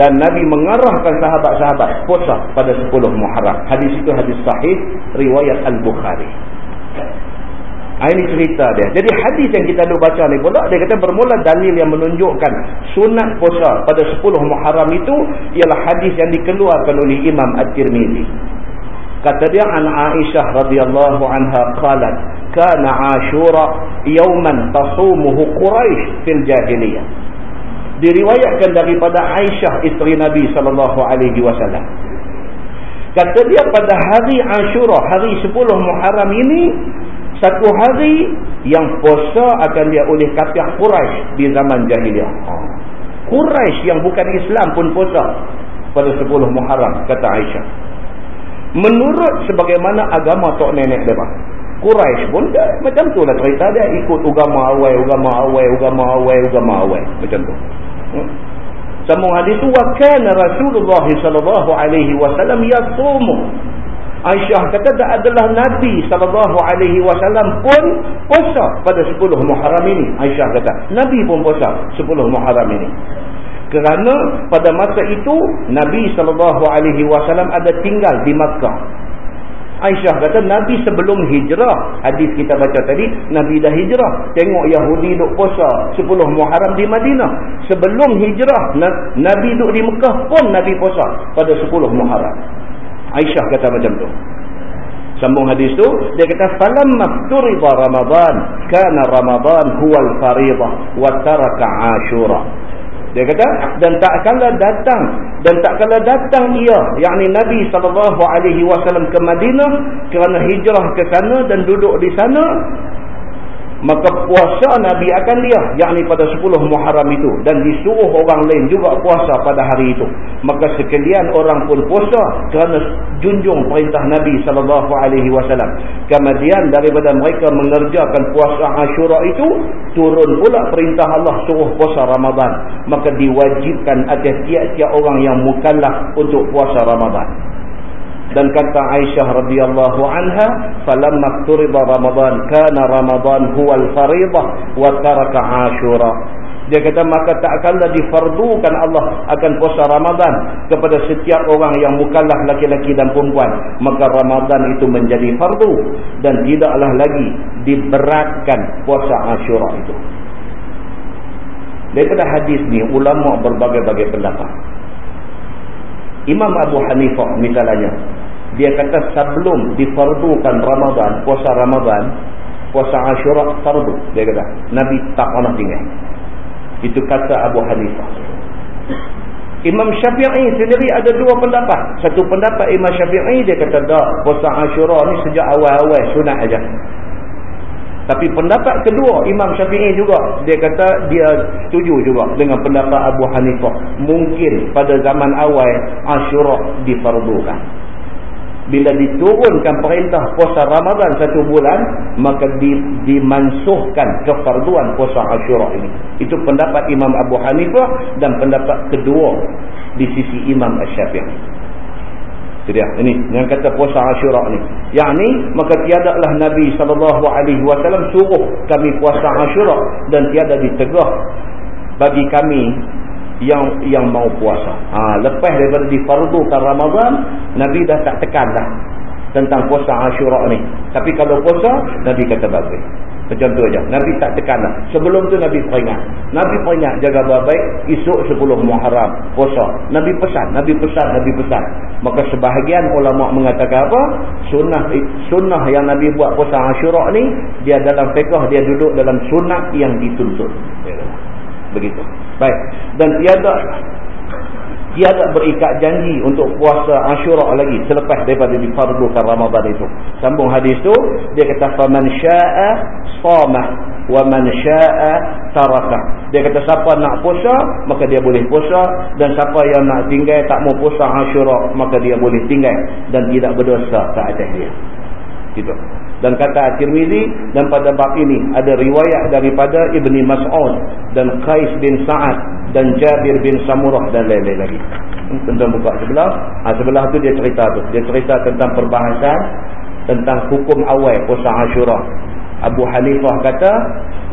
dan nabi mengarahkan sahabat-sahabat puasa pada 10 Muharram. Hadis itu hadis sahih riwayat al-Bukhari. Ha, ini cerita dia. Jadi hadis yang kita duk baca ni pula dia kata bermula dalil yang menunjukkan sunat puasa pada 10 Muharram itu ialah hadis yang dikeluarkan oleh Imam At-Tirmizi kata dia an Aisyah radhiyallahu anha qalat kana Ashura yawman tasumuhu Quraisy fil jahiliyah. Diriwayatkan daripada Aisyah isteri Nabi sallallahu alaihi wasallam. Kata dia pada hari Ashura, hari 10 Muharram ini satu hari yang puasa akan dia oleh kafir Quraisy di zaman jahiliyah. Quraisy yang bukan Islam pun puasa pada 10 Muharram kata Aisyah. Menurut sebagaimana agama tok nenek depa. Quraisy pun dah, macam tu lah cerita dia ikut agama awal, agama awal, agama awal, agama awal. Macam tu. Hmm? Sambung hadis tu wa kana Rasulullah sallallahu alaihi wasallam yasum. Aisyah kata tak adalah Nabi sallallahu alaihi wasallam pun puasa pada 10 Muharram ini. Aisyah kata, Nabi pun puasa 10 Muharram ini. Kerana pada masa itu Nabi wasallam ada tinggal di Makkah. Aisyah kata Nabi sebelum hijrah. Hadis kita baca tadi, Nabi dah hijrah. Tengok Yahudi duk puasa 10 Muharram di Madinah. Sebelum hijrah, Nabi duk di Mekah pun Nabi puasa pada 10 Muharram. Aisyah kata macam tu. Sambung hadis tu, dia kata falamma turida Ramadan, kana Ramadan huwa al-fariḍah wa taraka Ashura. Dia kata dan tak kala datang dan tak kala datang ia yakni Nabi wasallam ke Madinah kerana hijrah ke sana dan duduk di sana maka puasa Nabi akan dia yakni pada 10 Muharram itu. Dan disuruh orang lain juga puasa pada hari itu. Maka sekalian orang pun puasa kerana junjung perintah Nabi sallallahu alaihi wasallam. Kemudian daripada mereka mengerjakan puasa Ashura itu turun pula perintah Allah suruh puasa Ramadan. Maka diwajibkan atas tiap-tiap orang yang mukallaf untuk puasa Ramadan dan kata Aisyah radhiyallahu anha falamma turida ramadan kana ramadan huwa al-fariḍah wa taraka ashura. Dia kata maka tak akanlah difardukan Allah akan puasa Ramadan kepada setiap orang yang mukallaf laki-laki dan perempuan. Maka Ramadan itu menjadi fardu dan tidaklah lagi diberatkan puasa Ashura itu. Daripada hadis ni ulama berbagai-bagai pendapat Imam Abu Hanifah misalnya dia kata sebelum difardukan Ramadan, puasa Ramadan, puasa Ashura fardu. Dia kata, Nabi tak pernah tinggal. Itu kata Abu Hanifah. Imam Syafi'i sendiri ada dua pendapat. Satu pendapat Imam Syafi'i dia kata dah puasa Ashura ni sejak awal-awal sunat aja. Tapi pendapat kedua Imam Syafi'i juga dia kata dia setuju juga dengan pendapat Abu Hanifah. Mungkin pada zaman awal Ashura difardukan. bila diturunkan perintah puasa Ramadan satu bulan maka di, dimansuhkan kefarduan puasa Ashura ini itu pendapat Imam Abu Hanifah dan pendapat kedua di sisi Imam Ash-Syafi'i jadi ini yang kata puasa Ashura ni yang ni maka tiada lah Nabi SAW suruh kami puasa Ashura dan tiada ditegah bagi kami yang yang mau puasa. Ha, lepas daripada difardukan Ramadan, Nabi dah tak tekan dah tentang puasa Ashura ni. Tapi kalau puasa, Nabi kata bagus. Aja. Nabi tak tekan dah. Sebelum tu Nabi peringat. Nabi peringat jaga baik-baik, esok 10 Muharram puasa. Nabi pesan, Nabi pesan, Nabi pesan. Maka sebahagian ulama mengatakan apa? Sunnah sunnah yang Nabi buat puasa Ashura ni, dia dalam fiqh dia duduk dalam sunnah yang dituntut. Begitu. Baik. Dan tiada tiada berikat janji untuk puasa Ashura lagi selepas daripada difardukan Ramadan itu. Sambung hadis tu dia kata faman syaa'a shama wa man syaa'a taraka. Dia kata siapa nak puasa maka dia boleh puasa dan siapa yang nak tinggal tak mau puasa Ashura maka dia boleh tinggal dan tidak berdosa ke atas dia. Gitu dan kata At-Tirmizi dan pada bab ini ada riwayat daripada Ibni Mas'ud dan Qais bin Sa'ad dan Jabir bin Samurah dan lain-lain lagi. Tentang buka sebelah, ha, sebelah tu dia cerita tu. Dia cerita tentang perbahasan tentang hukum awal puasa Ashura. Abu Hanifah kata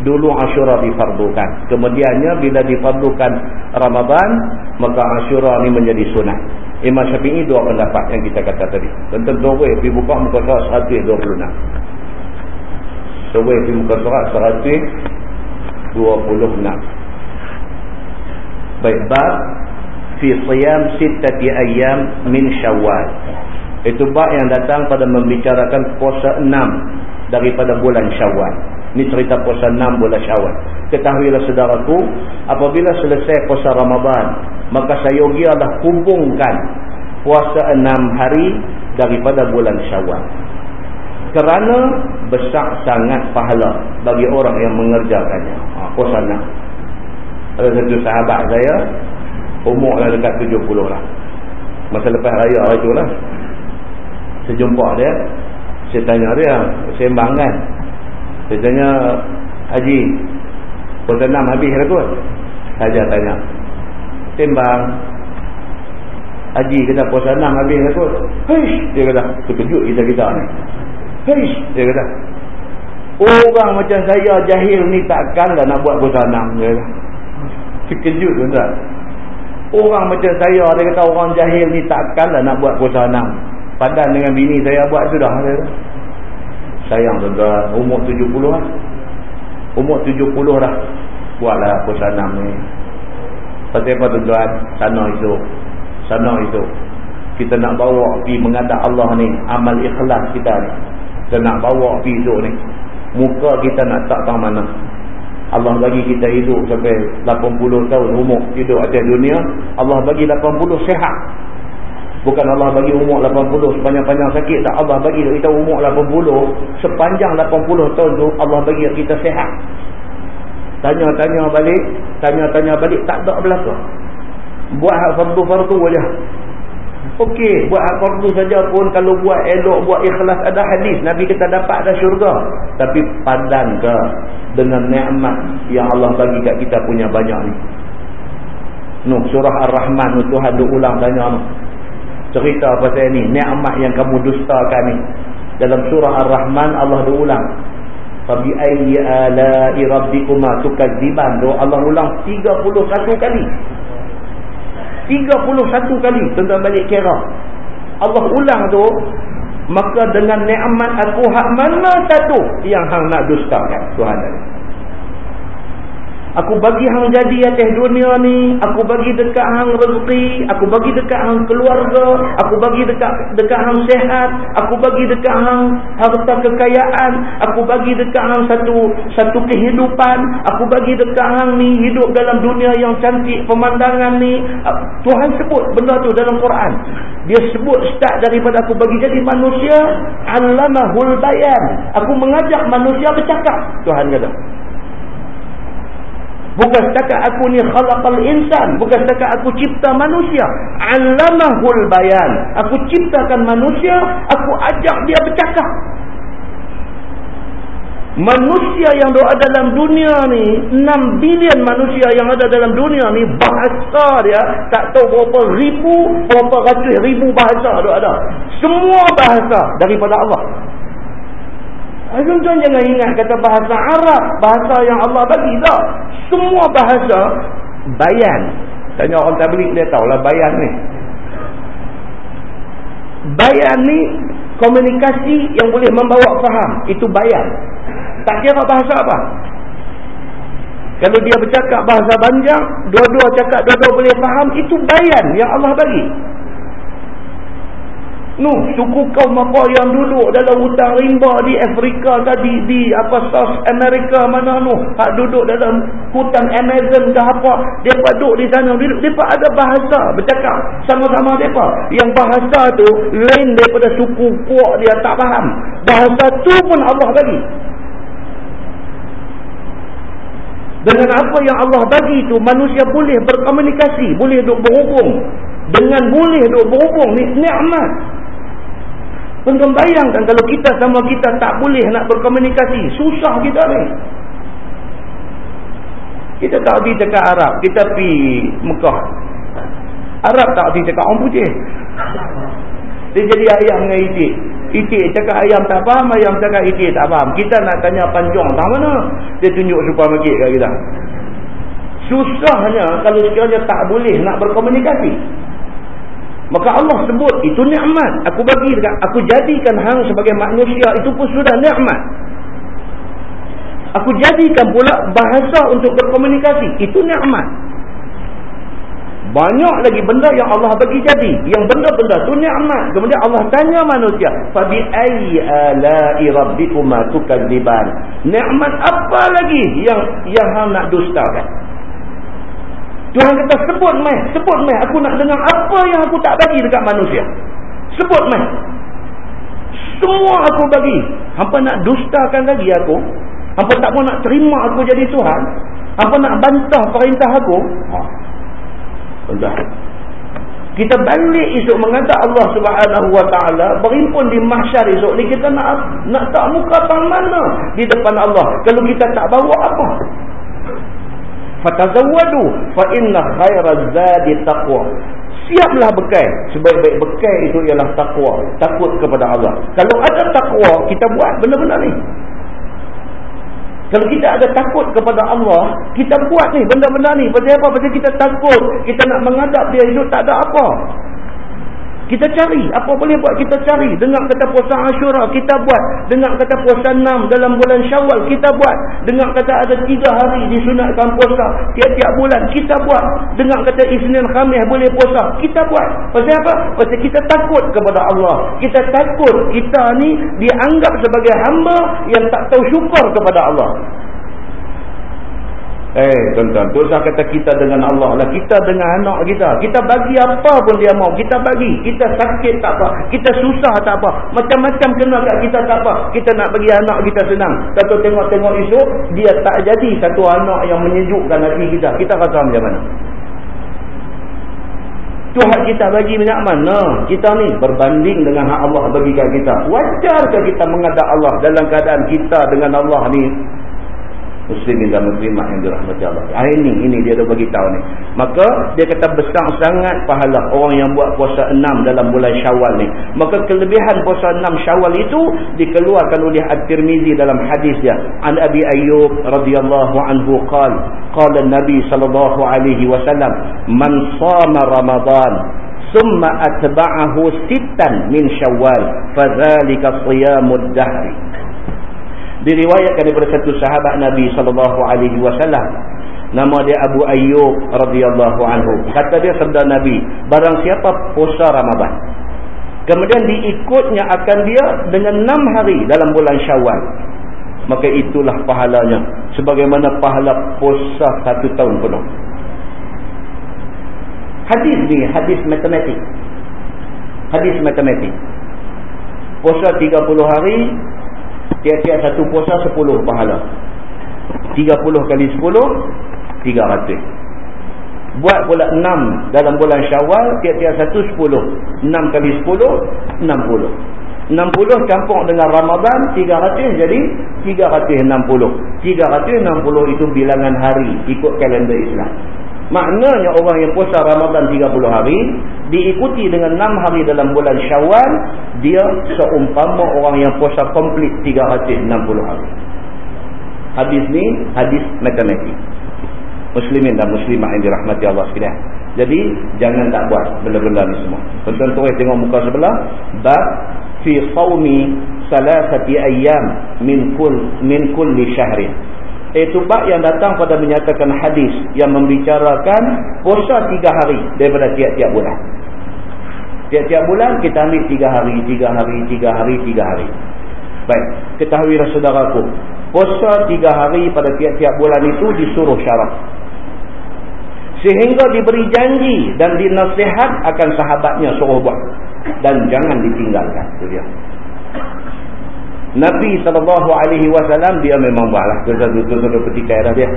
dulu Ashura difardukan. Kemudiannya bila difardukan Ramadan, maka Ashura ni menjadi sunat. Imam Syafi'i dua pendapat yang kita kata tadi. Tentang Dawai pergi buka muka surat 126. Dawai pergi muka surat 126. Baik, bab fi siyam sittati ayyam min syawal. Itu bab yang datang pada membicarakan puasa enam daripada bulan syawal. Ini cerita puasa enam bulan syawal. Ketahuilah saudaraku, apabila selesai puasa Ramadan, maka sayogialah hubungkan puasa enam hari daripada bulan syawal. Kerana besar sangat pahala bagi orang yang mengerjakannya. Ha, puasa enam. Ada satu sahabat saya umur dah dekat 70 lah masa lepas raya itu lah saya jumpa dia saya tanya dia sembang kan saya tanya Haji puasa enam habis lah kot. Saja tanya. Timbang haji kita puasa enam habis lah kot. Heish dia kata terkejut kita kita ni. Heish dia kata orang macam saya jahil ni takkanlah nak buat puasa enam dia kata. Terkejut tuan orang macam saya dia kata orang jahil ni takkanlah nak buat puasa enam padan dengan bini saya buat sudah dia kata sayang tuan-tuan umur 70 lah umur 70 dah buatlah puasa enam ni Pasal apa tuan-tuan? Sana itu. Sana itu. Kita nak bawa pergi mengadap Allah ni. Amal ikhlas kita ni. Kita nak bawa pergi itu ni. Muka kita nak tak tahu mana. Allah bagi kita hidup sampai 80 tahun umur hidup atas dunia. Allah bagi 80 sehat. Bukan Allah bagi umur 80 sepanjang-panjang sakit. Tak Allah bagi kita umur 80. Sepanjang 80 tahun tu Allah bagi kita sehat. Tanya-tanya balik, tanya-tanya balik tak ada belaka. Buat hak fardu-fardu aja. Okey, buat hak fardu saja pun kalau buat elok, buat ikhlas ada hadis, Nabi kita dapat dah syurga. Tapi padan ke dengan nikmat yang Allah bagi kat kita punya banyak ni. Nuh surah Ar-Rahman tu Tuhan ulang tanya no. Cerita pasal ni, nikmat yang kamu dustakan ni. Dalam surah Ar-Rahman Allah ulang Fabi ayyi ala'i rabbikuma tukadziban. Doa Allah ulang 31 kali. 31 kali tentang balik kira. Allah ulang tu maka dengan nikmat aku hak mana satu yang hang nak dustakan Tuhan tadi. Aku bagi hang jadi atas dunia ni, aku bagi dekat hang rezeki, aku bagi dekat hang keluarga, aku bagi dekat dekat hang sehat, aku bagi dekat hang harta kekayaan, aku bagi dekat hang satu satu kehidupan, aku bagi dekat hang ni hidup dalam dunia yang cantik pemandangan ni. Tuhan sebut benda tu dalam Quran. Dia sebut start daripada aku bagi jadi manusia, allamahul bayan. Aku mengajak manusia bercakap. Tuhan kata. Bukan setakat aku ni khalaqal insan. Bukan setakat aku cipta manusia. Allamahul bayan. Aku ciptakan manusia. Aku ajak dia bercakap. Manusia yang ada dalam dunia ni 6 bilion manusia yang ada dalam dunia ni Bahasa dia Tak tahu berapa ribu Berapa ratus ribu bahasa ada Semua bahasa daripada Allah Tuan-tuan jangan ingat kata bahasa Arab Bahasa yang Allah bagi tak. Semua bahasa Bayan. Tanya orang tablik dia tahulah bayan ni. Bayan ni Komunikasi yang boleh membawa faham. Itu bayan. Tak kira bahasa apa. Kalau dia bercakap bahasa banjang, dua-dua cakap, dua-dua boleh faham, itu bayan yang Allah bagi. Nuh, suku kaum apa yang duduk dalam hutan rimba di Afrika tadi, di apa South America mana nu, hak duduk dalam hutan Amazon ke apa, depa duduk di sana, depa ada bahasa bercakap sama-sama depa. Yang bahasa tu lain daripada suku kuak dia tak faham. Bahasa tu pun Allah bagi. Dengan apa yang Allah bagi itu manusia boleh berkomunikasi, boleh duk berhubung. Dengan boleh duk berhubung ni nikmat. Tuan-tuan bayangkan kalau kita sama kita tak boleh nak berkomunikasi, susah kita ni. Kita tak pergi cakap Arab, kita pergi Mekah. Arab tak pergi cakap orang putih. Dia jadi ayam dengan itik. Itik cakap ayam tak faham, ayam cakap itik tak faham. Kita nak tanya panjang tak mana? Dia tunjuk supermarket kat kita. Susahnya kalau sekiranya tak boleh nak berkomunikasi. Maka Allah sebut itu nikmat. Aku bagi dekat aku jadikan hang sebagai manusia itu pun sudah nikmat. Aku jadikan pula bahasa untuk berkomunikasi. Itu nikmat. Banyak lagi benda yang Allah bagi jadi. Yang benda-benda tu ni'mat. Kemudian Allah tanya manusia. Fabi ayyi ala'i rabbikuma tukadziban. Ni'mat apa lagi yang yang hang nak dustakan? Tuhan kata sebut mai, sebut mai aku nak dengar apa yang aku tak bagi dekat manusia. Sebut mai. Semua aku bagi. Hampa nak dustakan lagi aku? Hampa tak mau nak terima aku jadi Tuhan? Hampa nak bantah perintah aku? Ha. Tuan-tuan. Kita balik esok mengata Allah Subhanahu Wa Taala berimpun di mahsyar esok ni kita nak nak tak muka tang mana di depan Allah kalau kita tak bawa apa. Fatazawwadu fa inna khairaz zadi taqwa. Siaplah bekal. Sebaik-baik bekal itu ialah takwa, takut kepada Allah. Kalau ada takwa, kita buat benda-benda ni. Kalau kita ada takut kepada Allah, kita buat ni benda-benda ni. Pasal apa? Pasal kita takut. Kita nak menghadap dia hidup tak ada apa. Kita cari. Apa boleh buat kita cari. Dengar kata puasa Ashura, kita buat. Dengar kata puasa 6 dalam bulan Syawal, kita buat. Dengar kata ada 3 hari disunatkan puasa tiap-tiap bulan, kita buat. Dengar kata Isnin Khamis boleh puasa, kita buat. Pasal apa? Pasal kita takut kepada Allah. Kita takut kita ni dianggap sebagai hamba yang tak tahu syukur kepada Allah. Eh tuan-tuan, dosa kata kita dengan Allah lah. Kita dengan anak kita. Kita bagi apa pun dia mau. Kita bagi. Kita sakit tak apa. Kita susah tak apa. Macam-macam kena kat kita tak apa. Kita nak bagi anak kita senang. Satu tengok-tengok esok, dia tak jadi satu anak yang menyejukkan hati kita. Kita rasa macam mana? Tuhan kita bagi banyak mana? Kita ni berbanding dengan hak Allah bagi kat kita. Wajarkah kita mengadap Allah dalam keadaan kita dengan Allah ni muslimin dan muslimat yang dirahmati Allah. Ah ini ini dia dah bagi tahu ni. Maka dia kata besar sangat pahala orang yang buat puasa enam dalam bulan Syawal ni. Maka kelebihan puasa enam Syawal itu dikeluarkan oleh At-Tirmizi dalam hadis dia. An Abi Ayyub radhiyallahu anhu qala qala Nabi sallallahu alaihi wasallam man shama Ramadan ثم أتبعه ستا من شوال فذلك صيام الدهر diriwayatkan daripada satu sahabat Nabi sallallahu alaihi wasallam. Nama dia Abu Ayyub radhiyallahu anhu. Kata dia sabda Nabi barang siapa puasa Ramadan kemudian diikutnya akan dia dengan enam hari dalam bulan Syawal maka itulah pahalanya sebagaimana pahala puasa satu tahun penuh. Hadis ni hadis matematik. Hadis matematik. Puasa 30 hari Tiap-tiap satu puasa sepuluh pahala. Tiga puluh kali sepuluh. 300 buat pula 6 dalam bulan syawal tiap-tiap satu 10 6 kali 10 60 60 campur dengan Ramadan 300 jadi 360 360 itu bilangan hari ikut kalender Islam maknanya orang yang puasa Ramadan 30 hari diikuti dengan 6 hari dalam bulan syawal dia seumpama orang yang puasa komplit 360 hari. Hadis ni hadis matematik. Muslimin dan muslimah yang dirahmati Allah sekalian. Jadi jangan tak buat benda-benda ni semua. Tuan-tuan tulis tengok muka sebelah. Bab fi qawmi salasati ayyam min kull min kulli syahrin itu bab yang datang pada menyatakan hadis yang membicarakan puasa tiga hari daripada tiap-tiap bulan. Tiap-tiap bulan kita ambil tiga hari tiga hari tiga hari tiga hari. Baik ketahuilah saudaraku puasa tiga hari pada tiap-tiap bulan itu disuruh syarat. Sehingga diberi janji dan dinasihat akan sahabatnya suruh buat. Dan jangan ditinggalkan itu dia Nabi SAW dia memang buatlah satu-satu petikai dah dia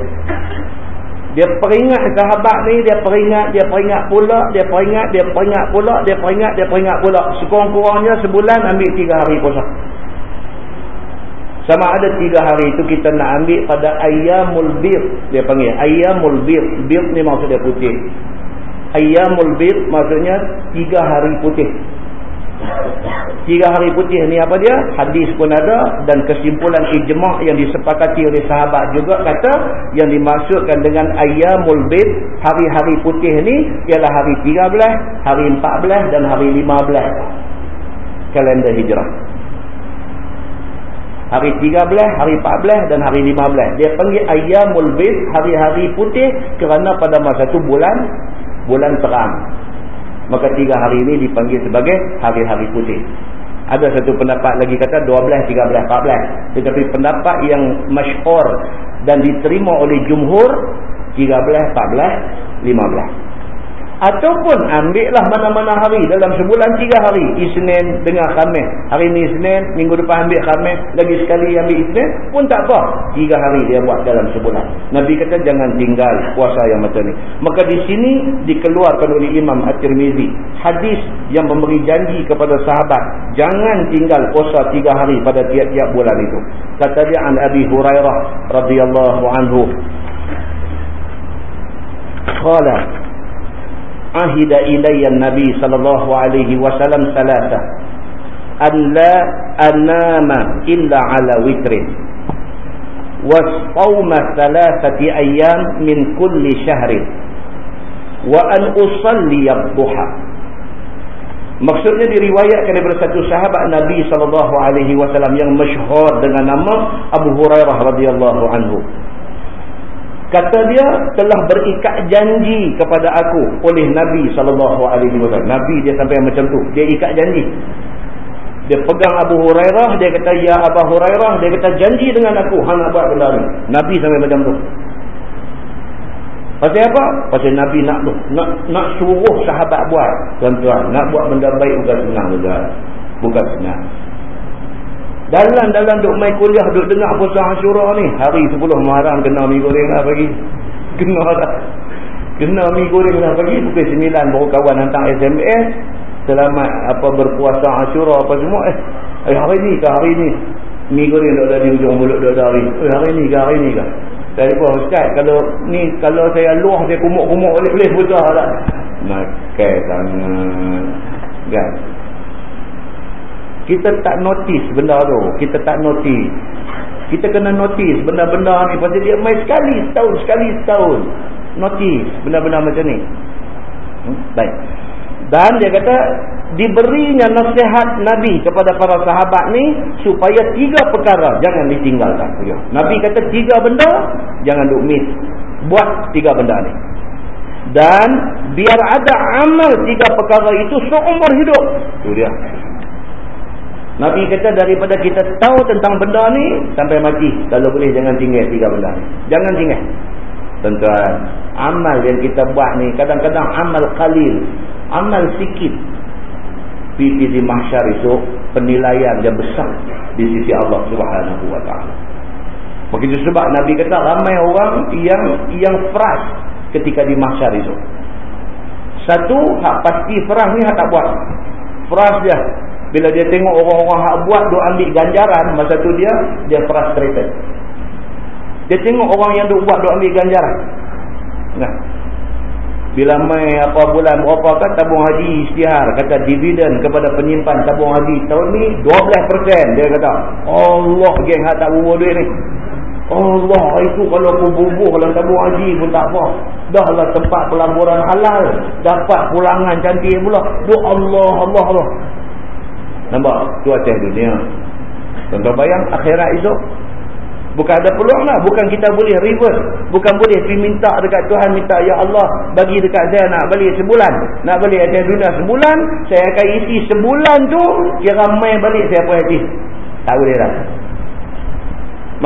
dia peringat sahabat ni dia peringat dia peringat pula dia peringat dia peringat pula dia peringat dia peringat pula sekurang-kurangnya sebulan ambil tiga hari puasa sama ada tiga hari itu kita nak ambil pada ayamul bir. Dia panggil ayamul bir. Bir ni maksud dia putih. Ayamul bir maksudnya tiga hari putih. Tiga hari putih ni apa dia? Hadis pun ada dan kesimpulan ijma' yang disepakati oleh sahabat juga kata yang dimaksudkan dengan ayamul bir hari-hari putih ni ialah hari 13, hari 14 dan hari 15 kalender hijrah hari 13, hari 14 dan hari 15. Dia panggil ayyamul bid, hari-hari putih kerana pada masa itu bulan bulan terang. Maka tiga hari ini dipanggil sebagai hari-hari putih. Ada satu pendapat lagi kata 12, 13, 14. Tetapi pendapat yang masyhur dan diterima oleh jumhur 13, 14, 15 ataupun ambillah mana-mana hari. Dalam sebulan tiga hari. Isnin dengan Khamis. Hari ni Isnin minggu depan ambil Khamis. Lagi sekali ambil Isnin pun tak apa. Tiga hari dia buat dalam sebulan. Nabi kata jangan tinggal puasa yang macam ni. Maka di sini dikeluarkan oleh Imam At-Tirmizi hadis yang memberi janji kepada sahabat jangan tinggal puasa tiga hari pada tiap-tiap bulan itu. Kata dia an Abi Hurairah radhiyallahu anhu. Qala ahida ilayya nabi sallallahu alaihi wasallam salasa. An la anama illa ala witrin wasqawma thalathati ayyam min kulli shahrin wa an usalli ad-duha. Maksudnya diriwayatkan daripada satu sahabat nabi sallallahu alaihi wasallam yang masyhur dengan nama Abu Hurairah radhiyallahu anhu kata dia telah berikat janji kepada aku oleh Nabi wasallam. Nabi dia sampai macam tu. Dia ikat janji. Dia pegang Abu Hurairah, dia kata ya Abu Hurairah, dia kata janji dengan aku hang nak buat benda ni. Nabi sampai macam tu. Pasal apa? Pasal Nabi nak tu. Nak nak suruh sahabat buat. Tuan-tuan, nak buat benda baik bukan senang juga. Bukan senang. Dalam-dalam duk main kuliah duk dengar puasa Asyura ni. Hari 10 Muharram kena mi goreng lah pagi. Kena dah. Kena mi goreng lah pagi. Pukul 9 baru kawan hantar SMS. Selamat apa berpuasa Asyura apa semua. Eh, eh hari ni ke hari ni? Mi goreng duk di ujung mulut duk hari. Eh hari ni ke hari ni ke? Saya pun Ustaz kalau ni kalau saya luah saya kumuk-kumuk boleh-boleh puasa tak? Makai sangat. Kan? Kita tak notice benda tu. Kita tak notice. Kita kena notice benda-benda ni. Pasal dia main sekali setahun sekali setahun. Notice benda-benda macam ni. Hmm? baik. Dan dia kata diberinya nasihat Nabi kepada para sahabat ni supaya tiga perkara jangan ditinggalkan. Nabi kata tiga benda jangan duk miss. Buat tiga benda ni. Dan biar ada amal tiga perkara itu seumur hidup. Itu dia Nabi kata daripada kita tahu tentang benda ni sampai mati. Kalau boleh jangan tinggal tiga benda ni. Jangan tinggal. Tuan-tuan, amal yang kita buat ni kadang-kadang amal qalil, amal sikit. Tapi di mahsyar itu penilaian yang besar di sisi Allah Subhanahu wa taala. Begitu sebab Nabi kata ramai orang yang yang frust ketika di mahsyar itu. Satu, hak pasti perang ni hak tak buat. Frust dia. Bila dia tengok orang-orang hak buat, dia ambil ganjaran, masa tu dia, dia frustrated. Dia tengok orang yang duk buat, dia ambil ganjaran. Nah. Bila mai apa bulan berapa kan tabung haji istihar kata dividen kepada penyimpan tabung haji tahun ni 12% dia kata Allah geng hak tak bubuh duit ni Allah itu kalau aku bubuh dalam tabung haji pun tak apa dah lah tempat pelaburan halal dapat pulangan cantik pula doa Allah Allah Allah nampak tu atas dunia tuan-tuan bayang akhirat itu Bukan ada peluang lah. Bukan kita boleh reverse. Bukan boleh pergi minta dekat Tuhan. Minta, Ya Allah, bagi dekat saya nak balik sebulan. Nak balik atas dunia sebulan. Saya akan isi sebulan tu. Kira main balik saya apa hati. Tak boleh lah.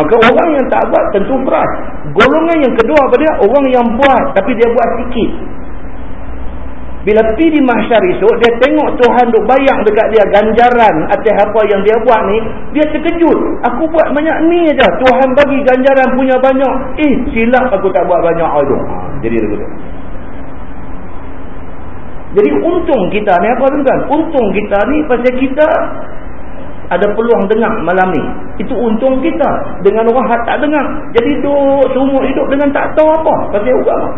Maka orang yang tak buat tentu berat. Golongan yang kedua apa dia? Orang yang buat. Tapi dia buat sikit. Bila pergi di mahsyar esok, dia tengok Tuhan duk bayang dekat dia ganjaran atas apa yang dia buat ni, dia terkejut. Aku buat banyak ni aja. Tuhan bagi ganjaran punya banyak. Eh, silap aku tak buat banyak itu. Ha, jadi dia betul. Jadi untung kita ni apa tuan? Untung kita ni pasal kita ada peluang dengar malam ni. Itu untung kita dengan orang tak dengar. Jadi duk seumur hidup dengan tak tahu apa pasal agama.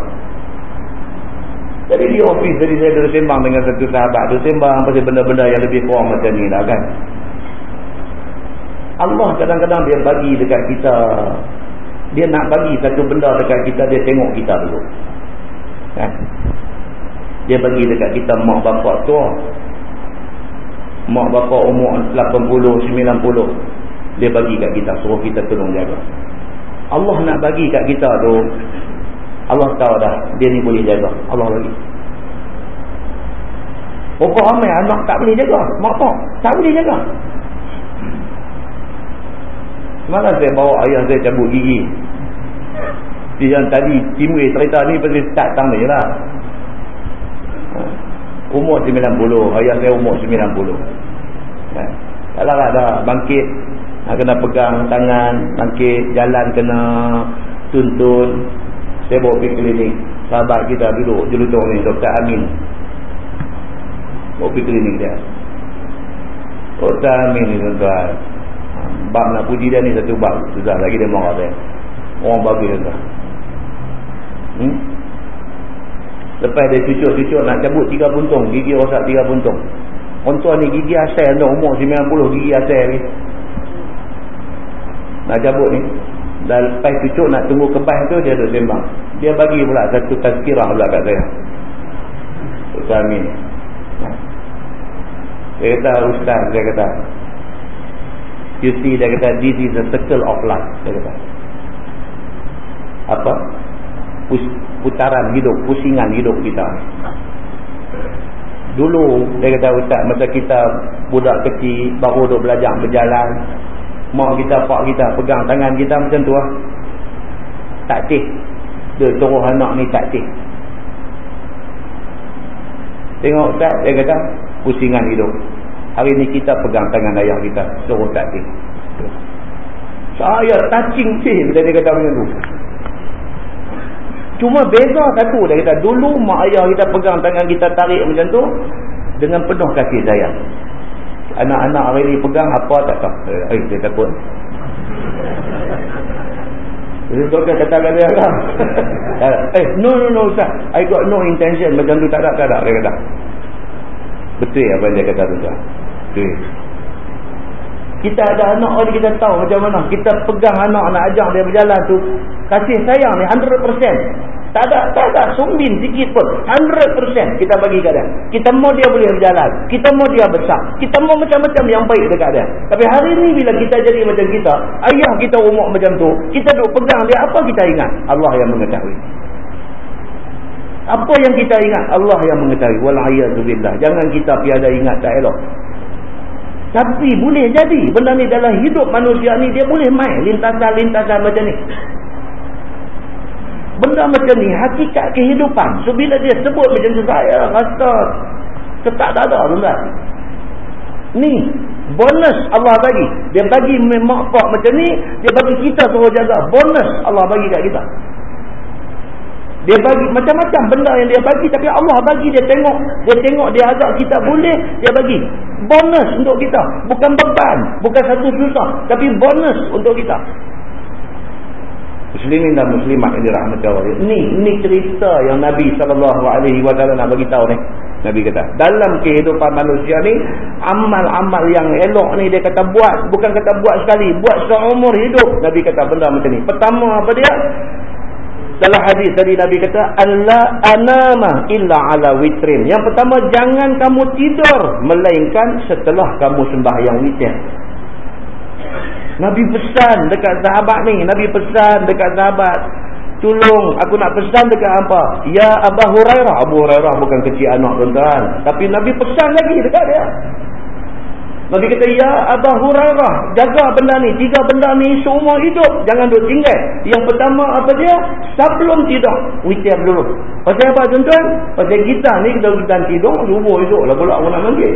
Jadi di ofis tadi saya ada sembang dengan satu sahabat. Dia sembang pasal benda-benda yang lebih kurang macam ni lah kan. Allah kadang-kadang dia bagi dekat kita. Dia nak bagi satu benda dekat kita. Dia tengok kita dulu. Kan. Dia bagi dekat kita mak bapak tua. Mak bapak umur 80, 90. Dia bagi kat kita. Suruh kita tolong jaga. Allah nak bagi kat kita tu Allah tahu dah. Dia ni boleh jaga. Allah bagi. Berapa ramai anak tak boleh jaga. Mak pak tak boleh jaga. Semalam saya bawa ayah saya cabut gigi? Yang tadi timur cerita ni pasti tak tanda je lah. Umur 90 ayah saya umur 90 kan? tak lah dah bangkit. Kena pegang tangan bangkit. Jalan kena tuntun saya bawa pergi klinik. Sahabat kita duduk jelutong ni Dr. Amin. Bawa pergi klinik dia. Dr. Amin ni tuan-tuan. Bab nak puji dia ni satu bab. Susah lagi dia marah dia. Orang babi tuan hmm? lepas dia cucuk-cucuk nak cabut tiga buntung gigi rosak tiga buntung orang tua ni gigi asal. Tu umur 90 gigi asal lagi nak cabut ni dan lepas cucuk nak tunggu kebas tu dia duduk sembang. Dia bagi pula satu tazkirah pula kat saya. Ustaz Amin. Dia kata Ustaz dia kata. You see dia kata this is a circle of life dia kata. Apa? Putaran hidup pusingan hidup kita. Dulu dia kata Ustaz masa kita budak kecil baru duduk belajar berjalan mak kita, pak kita pegang tangan kita macam tu lah. Tak cik. Dia suruh anak ni tak. Tengok tak, dia kata, pusingan hidup. Hari ni kita pegang tangan ayah kita, suruh tak cik. Saya touching cik dia kata macam tu. Cuma beza satu, dia kata, dulu mak ayah kita pegang tangan kita tarik macam tu, dengan penuh kasih sayang anak-anak hari ni pegang apa tak tahu? Eh saya takut. Jadi tu kan kata kata lah. Eh no no no Ustaz. I got no intention. Macam tu tak ada tak ada. Dia kata betul apa yang dia kata tu Ustaz? Betul. Kita ada anak orang kita tahu macam mana. Kita pegang anak nak ajak dia berjalan tu kasih sayang ni 100% tak ada, tak ada sumbin sikit pun. 100% kita bagi dia. Kita mau dia boleh berjalan. Kita mau dia besar. Kita mau macam-macam yang baik dekat dia. Tapi hari ni bila kita jadi macam kita, ayah kita umur macam tu, kita duk pegang dia, apa kita ingat? Allah yang mengetahui. Apa yang kita ingat? Allah yang mengetahui. Wal'ayyadzubillah. Jangan kita piada ingat tak elok. Tapi boleh jadi. Benda ni dalam hidup manusia ni, dia boleh main lintasan-lintasan macam ni benda macam ni hakikat kehidupan so bila dia sebut macam tu saya rasa ketak dada tuan-tuan ni Bonus Allah bagi. Dia bagi makfak macam ni. Dia bagi kita suruh jaga. Bonus Allah bagi kat kita. Dia bagi macam-macam benda yang dia bagi. Tapi Allah bagi dia tengok. Dia tengok dia agak kita boleh. Dia bagi. Bonus untuk kita. Bukan beban. Bukan satu susah. Tapi bonus untuk kita. Muslimin dan muslimat yang dirahmati Allah. Ni, ni cerita yang Nabi SAW nak bagi tahu ni. Nabi kata, dalam kehidupan manusia ni, amal-amal yang elok ni dia kata buat. Bukan kata buat sekali, buat seumur hidup. Nabi kata benda macam ni. Pertama apa dia? Dalam hadis tadi Nabi kata, Allah anama illa ala witrin. Yang pertama, jangan kamu tidur. Melainkan setelah kamu sembahyang witir. Nabi pesan dekat sahabat ni. Nabi pesan dekat sahabat. Tolong aku nak pesan dekat apa? Ya Abu Hurairah. Abu Hurairah bukan kecil anak tuan-tuan. Tapi Nabi pesan lagi dekat dia. Nabi kata, Ya Abu Hurairah. Jaga benda ni. Tiga benda ni seumur hidup. Jangan duduk tinggal. Yang pertama apa dia? Sebelum tidur. Witir dulu. Pasal apa tuan-tuan? Pasal kita ni kita kita tidur. Subuh hidup lah pula aku nak manggil.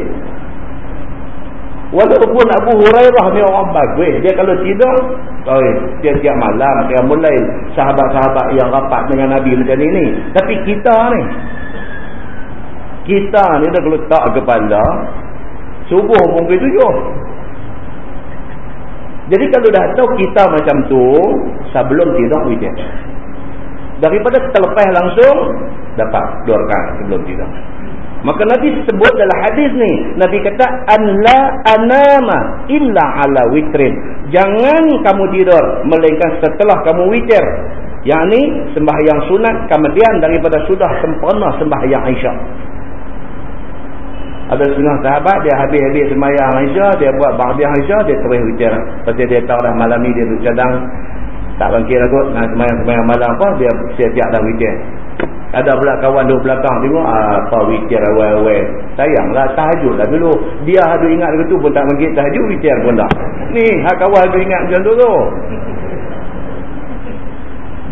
Walaupun Abu Hurairah ni orang bagus. Dia kalau tidur, tiap-tiap malam, dia mulai sahabat-sahabat yang rapat dengan Nabi macam ni. Tapi kita ni, kita ni dah letak kepala, subuh pergi tujuh. Jadi kalau dah tahu kita macam tu, sebelum tidur, witir. Daripada terlepas langsung, dapat dua rekan sebelum tidur. Maka Nabi sebut dalam hadis ni, Nabi kata anla anama illa ala witrin. Jangan kamu tidur melainkan setelah kamu witir. Yang ni sembahyang sunat kemudian daripada sudah sempurna sembahyang Aisyah. Ada setengah sahabat dia habis-habis sembahyang Aisyah, dia buat ba'diyah Aisyah, dia terus witir. Pasal dia tahu dah malam ni dia duduk cadang tak bangkit lah kot. Nah, sembahyang-sembahyang malam apa dia siap-siap dah witir. Ada pula kawan duduk belakang tengok apa witir awal-awal. Sayanglah tahajud lah dulu. Dia ada ingat ke tu pun tak mungkin tahajud witir pun tak. Ni hak kawan ada ingat macam tu tu.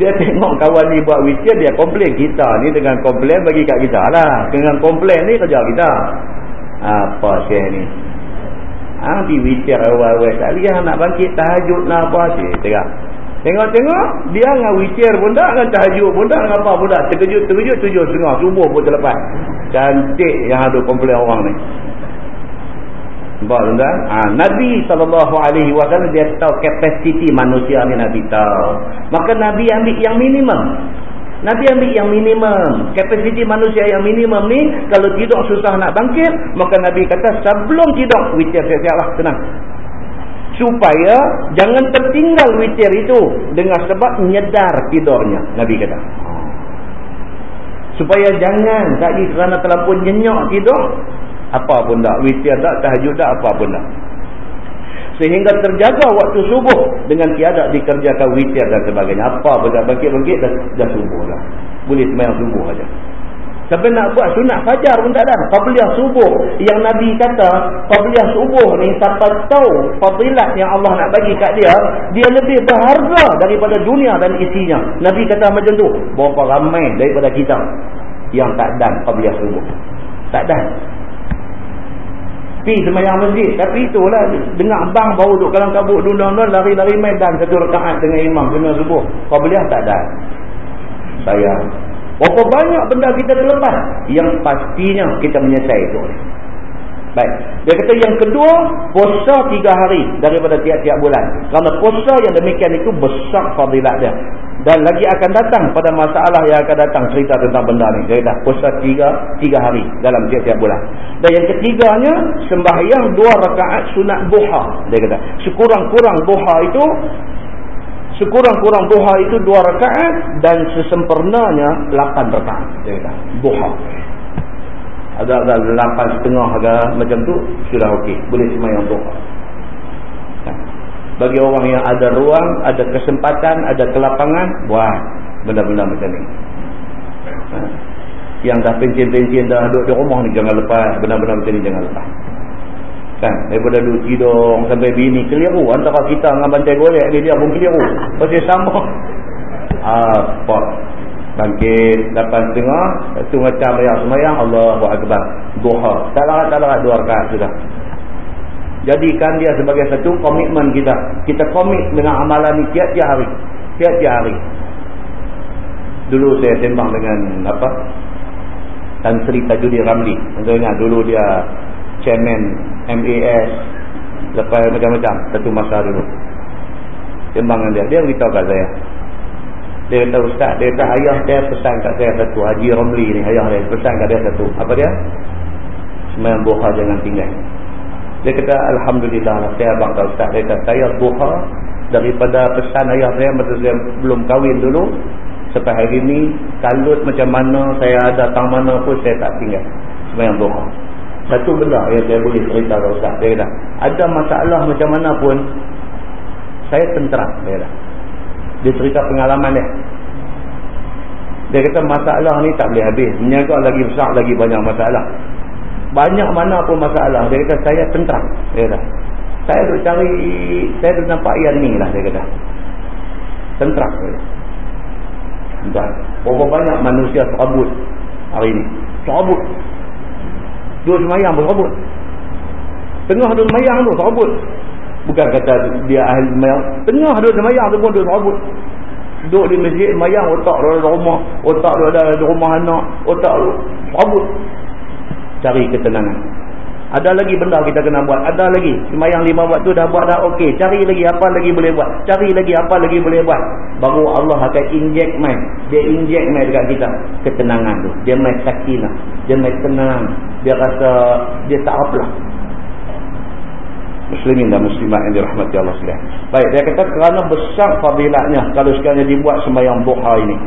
Dia tengok kawan ni buat witir dia komplain kita ni dengan komplain bagi kat kita lah. Dengan komplain ni kerja kita. Apa sih ni? Ha, di witir awal-awal. Tak lihat nak bangkit tahajud lah apa sih. Tengok. Tengok-tengok, dia dengan witir pun tak, dengan tahajud pun tak, apa pun tak. Terkejut-terkejut, tujuh setengah, subuh pun terlepas. Cantik yang ada komplain orang ni. Nampak tuan-tuan? Ha, Nabi SAW dia tahu kapasiti manusia ni Nabi tahu. Maka Nabi ambil yang minimum. Nabi ambil yang minimum. Kapasiti manusia yang minimum ni, kalau tidur susah nak bangkit, maka Nabi kata sebelum tidur, witir siap-siap lah, tenang supaya jangan tertinggal witir itu. Dengan sebab menyedar tidurnya Nabi kata. Supaya jangan tadi kerana terlalu nyenyak tidur. Apa pun tak witir tak tahajud tak apa pun tak. Sehingga terjaga waktu subuh dengan tiada dikerjakan witir dan sebagainya. Apa pun tak bangkit-bangkit dah, dah subuh lah boleh semayang subuh saja Sampai nak buat sunat fajar pun tak ada. Fadliyah subuh. Yang Nabi kata, Fadliyah subuh ni siapa tahu fadilat yang Allah nak bagi kat dia, dia lebih berharga daripada dunia dan isinya. Nabi kata macam tu. Berapa ramai daripada kita yang tak dan Fadliyah subuh. Tak dan. Pergi semayang masjid. Tapi itulah, dengar bang baru duduk kalang kabut, duduk-duduk, lari-lari main dan satu rekaat dengan imam kena subuh. Fadliyah tak dan. Sayang. Berapa banyak benda kita terlepas yang pastinya kita menyesal itu. Baik. Dia kata yang kedua, puasa tiga hari daripada tiap-tiap bulan. Kerana puasa yang demikian itu besar fadilat dia. Dan lagi akan datang pada masalah yang akan datang cerita tentang benda ni. Dia kata puasa tiga, tiga hari dalam tiap-tiap bulan. Dan yang ketiganya, sembahyang dua rakaat sunat duha. Dia kata, sekurang-kurang duha itu Sekurang-kurang duha itu dua rakaat dan sesempurnanya lapan rakaat. Duha. Agak-agak lapan setengah agak macam tu sudah okey. Boleh semayang duha. Bagi orang yang ada ruang, ada kesempatan, ada kelapangan, buat benda-benda macam ni. Ha? Yang dah pencin-pencin dah duduk di rumah ni jangan lepas. Benda-benda macam ni jangan lepas kan daripada duduk tidur sampai bini keliru antara kita dengan bantai golek ni dia pun keliru pasti sama apa bangkit lapan setengah itu macam bayar semayang Allah buat akbar duha tak larat tak larat dua rakaat sudah Jadikan dia sebagai satu komitmen kita. Kita komit dengan amalan ni tiap-tiap hari. Tiap-tiap hari. Dulu saya sembang dengan apa? Tan Sri Tajudi Ramli. Anda ingat dulu dia chairman MAS. Lepas macam-macam. Satu masa dulu. Sembang dia. Dia beritahu kat saya. Dia kata ustaz. Dia kata ayah dia pesan kat saya satu. Haji Ramli ni. Ayah dia pesan kat dia satu. Apa dia? Semayang buha jangan tinggal. Dia kata Alhamdulillah lah saya abang tahu Ustaz. Dia kata saya buha daripada pesan ayah saya masa saya belum kahwin dulu. Sampai hari ini kalut macam mana saya ada tang mana pun saya tak tinggal. Semayang buha. Satu benda yang saya boleh cerita kepada Ustaz. Dia kata ada masalah macam mana pun saya tenteram. Dia kata. Dia cerita pengalaman dia. Dia kata masalah ni tak boleh habis. Menyaga lagi besar lagi banyak masalah banyak mana pun masalah dia kata saya tentram dia kata saya duk cari saya duk nampak yang ni lah dia kata tentram dia kata berapa banyak manusia serabut hari ni serabut dua semayang pun serabut tengah dua semayang tu serabut bukan kata dia ahli semayang. Tengah dua semayang tu pun dua serabut duduk di masjid semayang otak ada rumah. Otak ada rumah anak. Otak serabut cari ketenangan. Ada lagi benda kita kena buat. Ada lagi. Semayang lima waktu dah buat dah okey. Cari lagi apa lagi boleh buat. Cari lagi apa lagi boleh buat. Baru Allah akan inject main. Dia inject main dekat kita. Ketenangan tu. Dia main sakinah. Dia main tenang. Dia rasa dia tak apalah. Muslimin dan muslimat yang dirahmati Allah SWT. Baik. Dia kata kerana besar fadilatnya. Kalau sekalian dibuat semayang duha ini.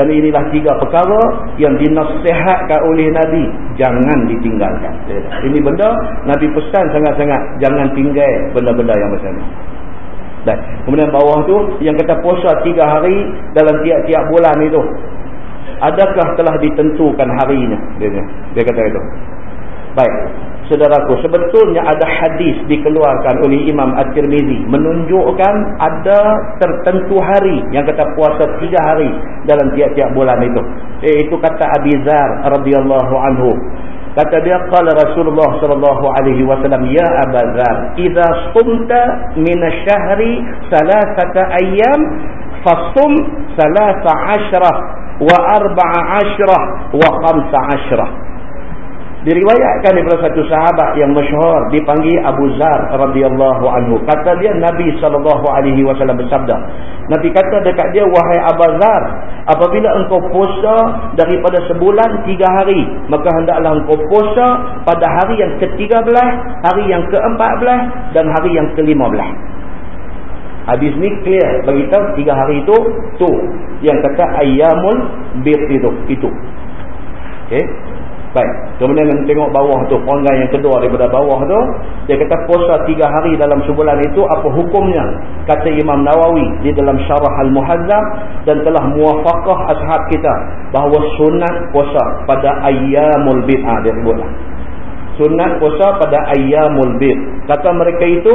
Dan inilah tiga perkara yang dinasihatkan oleh Nabi. Jangan ditinggalkan. Ini benda Nabi pesan sangat-sangat. Jangan tinggal benda-benda yang macam ni. Dan kemudian bawah tu yang kata puasa tiga hari dalam tiap-tiap bulan itu. Adakah telah ditentukan harinya? Dia, dia kata itu. Baik. Saudaraku sebetulnya ada hadis dikeluarkan oleh Imam At-Tirmizi menunjukkan ada tertentu hari yang kata puasa tiga hari dalam tiap-tiap bulan itu. Iaitu kata Abi Zar radhiyallahu anhu. Kata dia qala Rasulullah sallallahu alaihi wasallam ya Abu Zar idza sumta min asy-syahri salasata ayyam fasum salasa asyrah wa arba'a asyrah wa khamsa asyrah Diriwayatkan daripada satu sahabat yang masyhur dipanggil Abu Zar radhiyallahu anhu. Kata dia Nabi sallallahu alaihi wasallam bersabda. Nabi kata dekat dia wahai Abu Zar, apabila engkau puasa daripada sebulan tiga hari, maka hendaklah engkau puasa pada hari yang ke-13, hari yang ke-14 dan hari yang ke-15. Hadis ni clear bagi tahu tiga hari itu tu yang kata ayyamul bid itu itu. Okey. Baik. Kemudian kita tengok bawah tu. Peranggai yang kedua daripada bawah tu. Dia kata puasa tiga hari dalam sebulan itu. Apa hukumnya? Kata Imam Nawawi. Di dalam syarah Al-Muhazzam. Dan telah muafakah ashab kita. Bahawa sunat puasa pada ayyamul bid. Ha, dia sebutlah. Sunat puasa pada ayyamul bid. Kata mereka itu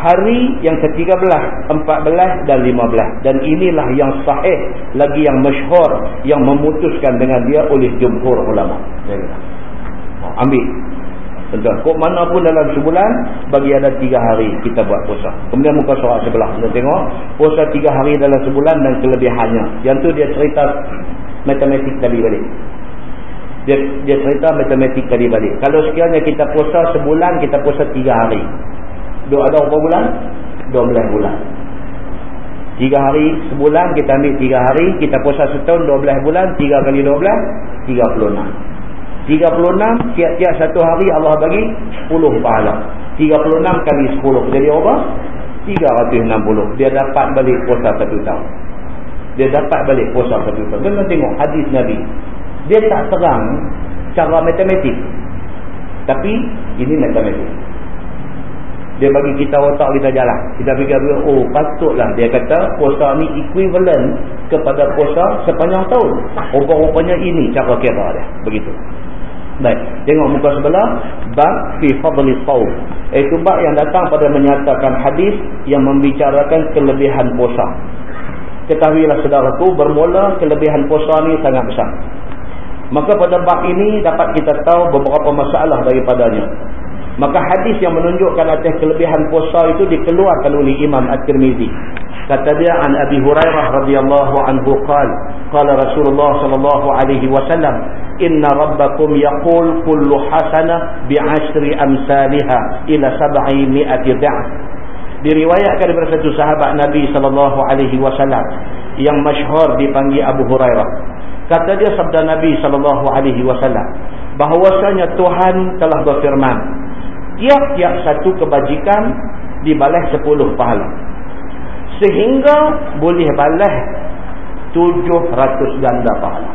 hari yang ke-13, 14 dan 15 dan inilah yang sahih lagi yang masyhur yang memutuskan dengan dia oleh jumhur ulama. Ambil. Tuan, kok mana pun dalam sebulan bagi ada tiga hari kita buat puasa. Kemudian muka surat sebelah kita tengok puasa tiga hari dalam sebulan dan kelebihannya. Yang tu dia cerita matematik tadi balik. Dia, dia cerita matematik tadi balik. Kalau sekiranya kita puasa sebulan kita puasa tiga hari. Dua ada berapa bulan? 12 bulan. Tiga hari sebulan kita ambil tiga hari. Kita puasa setahun 12 bulan. Tiga kali 12. 36. 36 tiap-tiap satu hari Allah bagi 10 pahala. 36 kali 10. Jadi apa? 360. Dia dapat balik puasa satu tahun. Dia dapat balik puasa satu tahun. Kita tengok hadis Nabi. Dia tak terang cara matematik. Tapi ini matematik dia bagi kita otak kita jalan. Kita fikir oh patutlah. Dia kata puasa ni equivalent kepada puasa sepanjang tahun. Rupa-rupanya ini cara kira dia. Begitu. Baik. Tengok muka sebelah. Bab fi fadli saum. Itu bab yang datang pada menyatakan hadis yang membicarakan kelebihan puasa. Ketahuilah saudaraku bermula kelebihan puasa ni sangat besar. Maka pada bab ini dapat kita tahu beberapa masalah daripadanya Maka hadis yang menunjukkan atas kelebihan puasa itu dikeluarkan oleh Imam At-Tirmizi. Kata dia an Abi Hurairah radhiyallahu anhu qala qala Rasulullah sallallahu alaihi wasallam inna rabbakum yaqul kullu hasanah bi'ashri amsalha ila sab'i mi'ati dha'f. Diriwayatkan daripada satu sahabat Nabi sallallahu alaihi wasallam yang masyhur dipanggil Abu Hurairah. Kata dia sabda Nabi sallallahu alaihi wasallam bahwasanya Tuhan telah berfirman tiap-tiap satu kebajikan dibalas sepuluh pahala. Sehingga boleh balas tujuh ratus ganda pahala.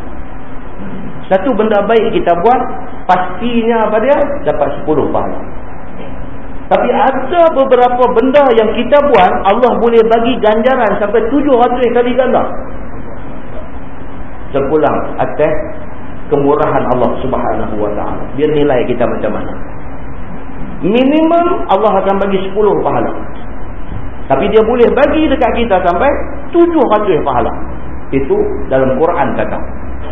Satu benda baik kita buat pastinya apa dia? Dapat sepuluh pahala. Tapi ada beberapa benda yang kita buat Allah boleh bagi ganjaran sampai tujuh ratus kali ganda. Terpulang atas kemurahan Allah subhanahu wa ta'ala. Dia nilai kita macam mana minimum Allah akan bagi 10 pahala. Tapi dia boleh bagi dekat kita sampai 700 pahala. Itu dalam Quran kata.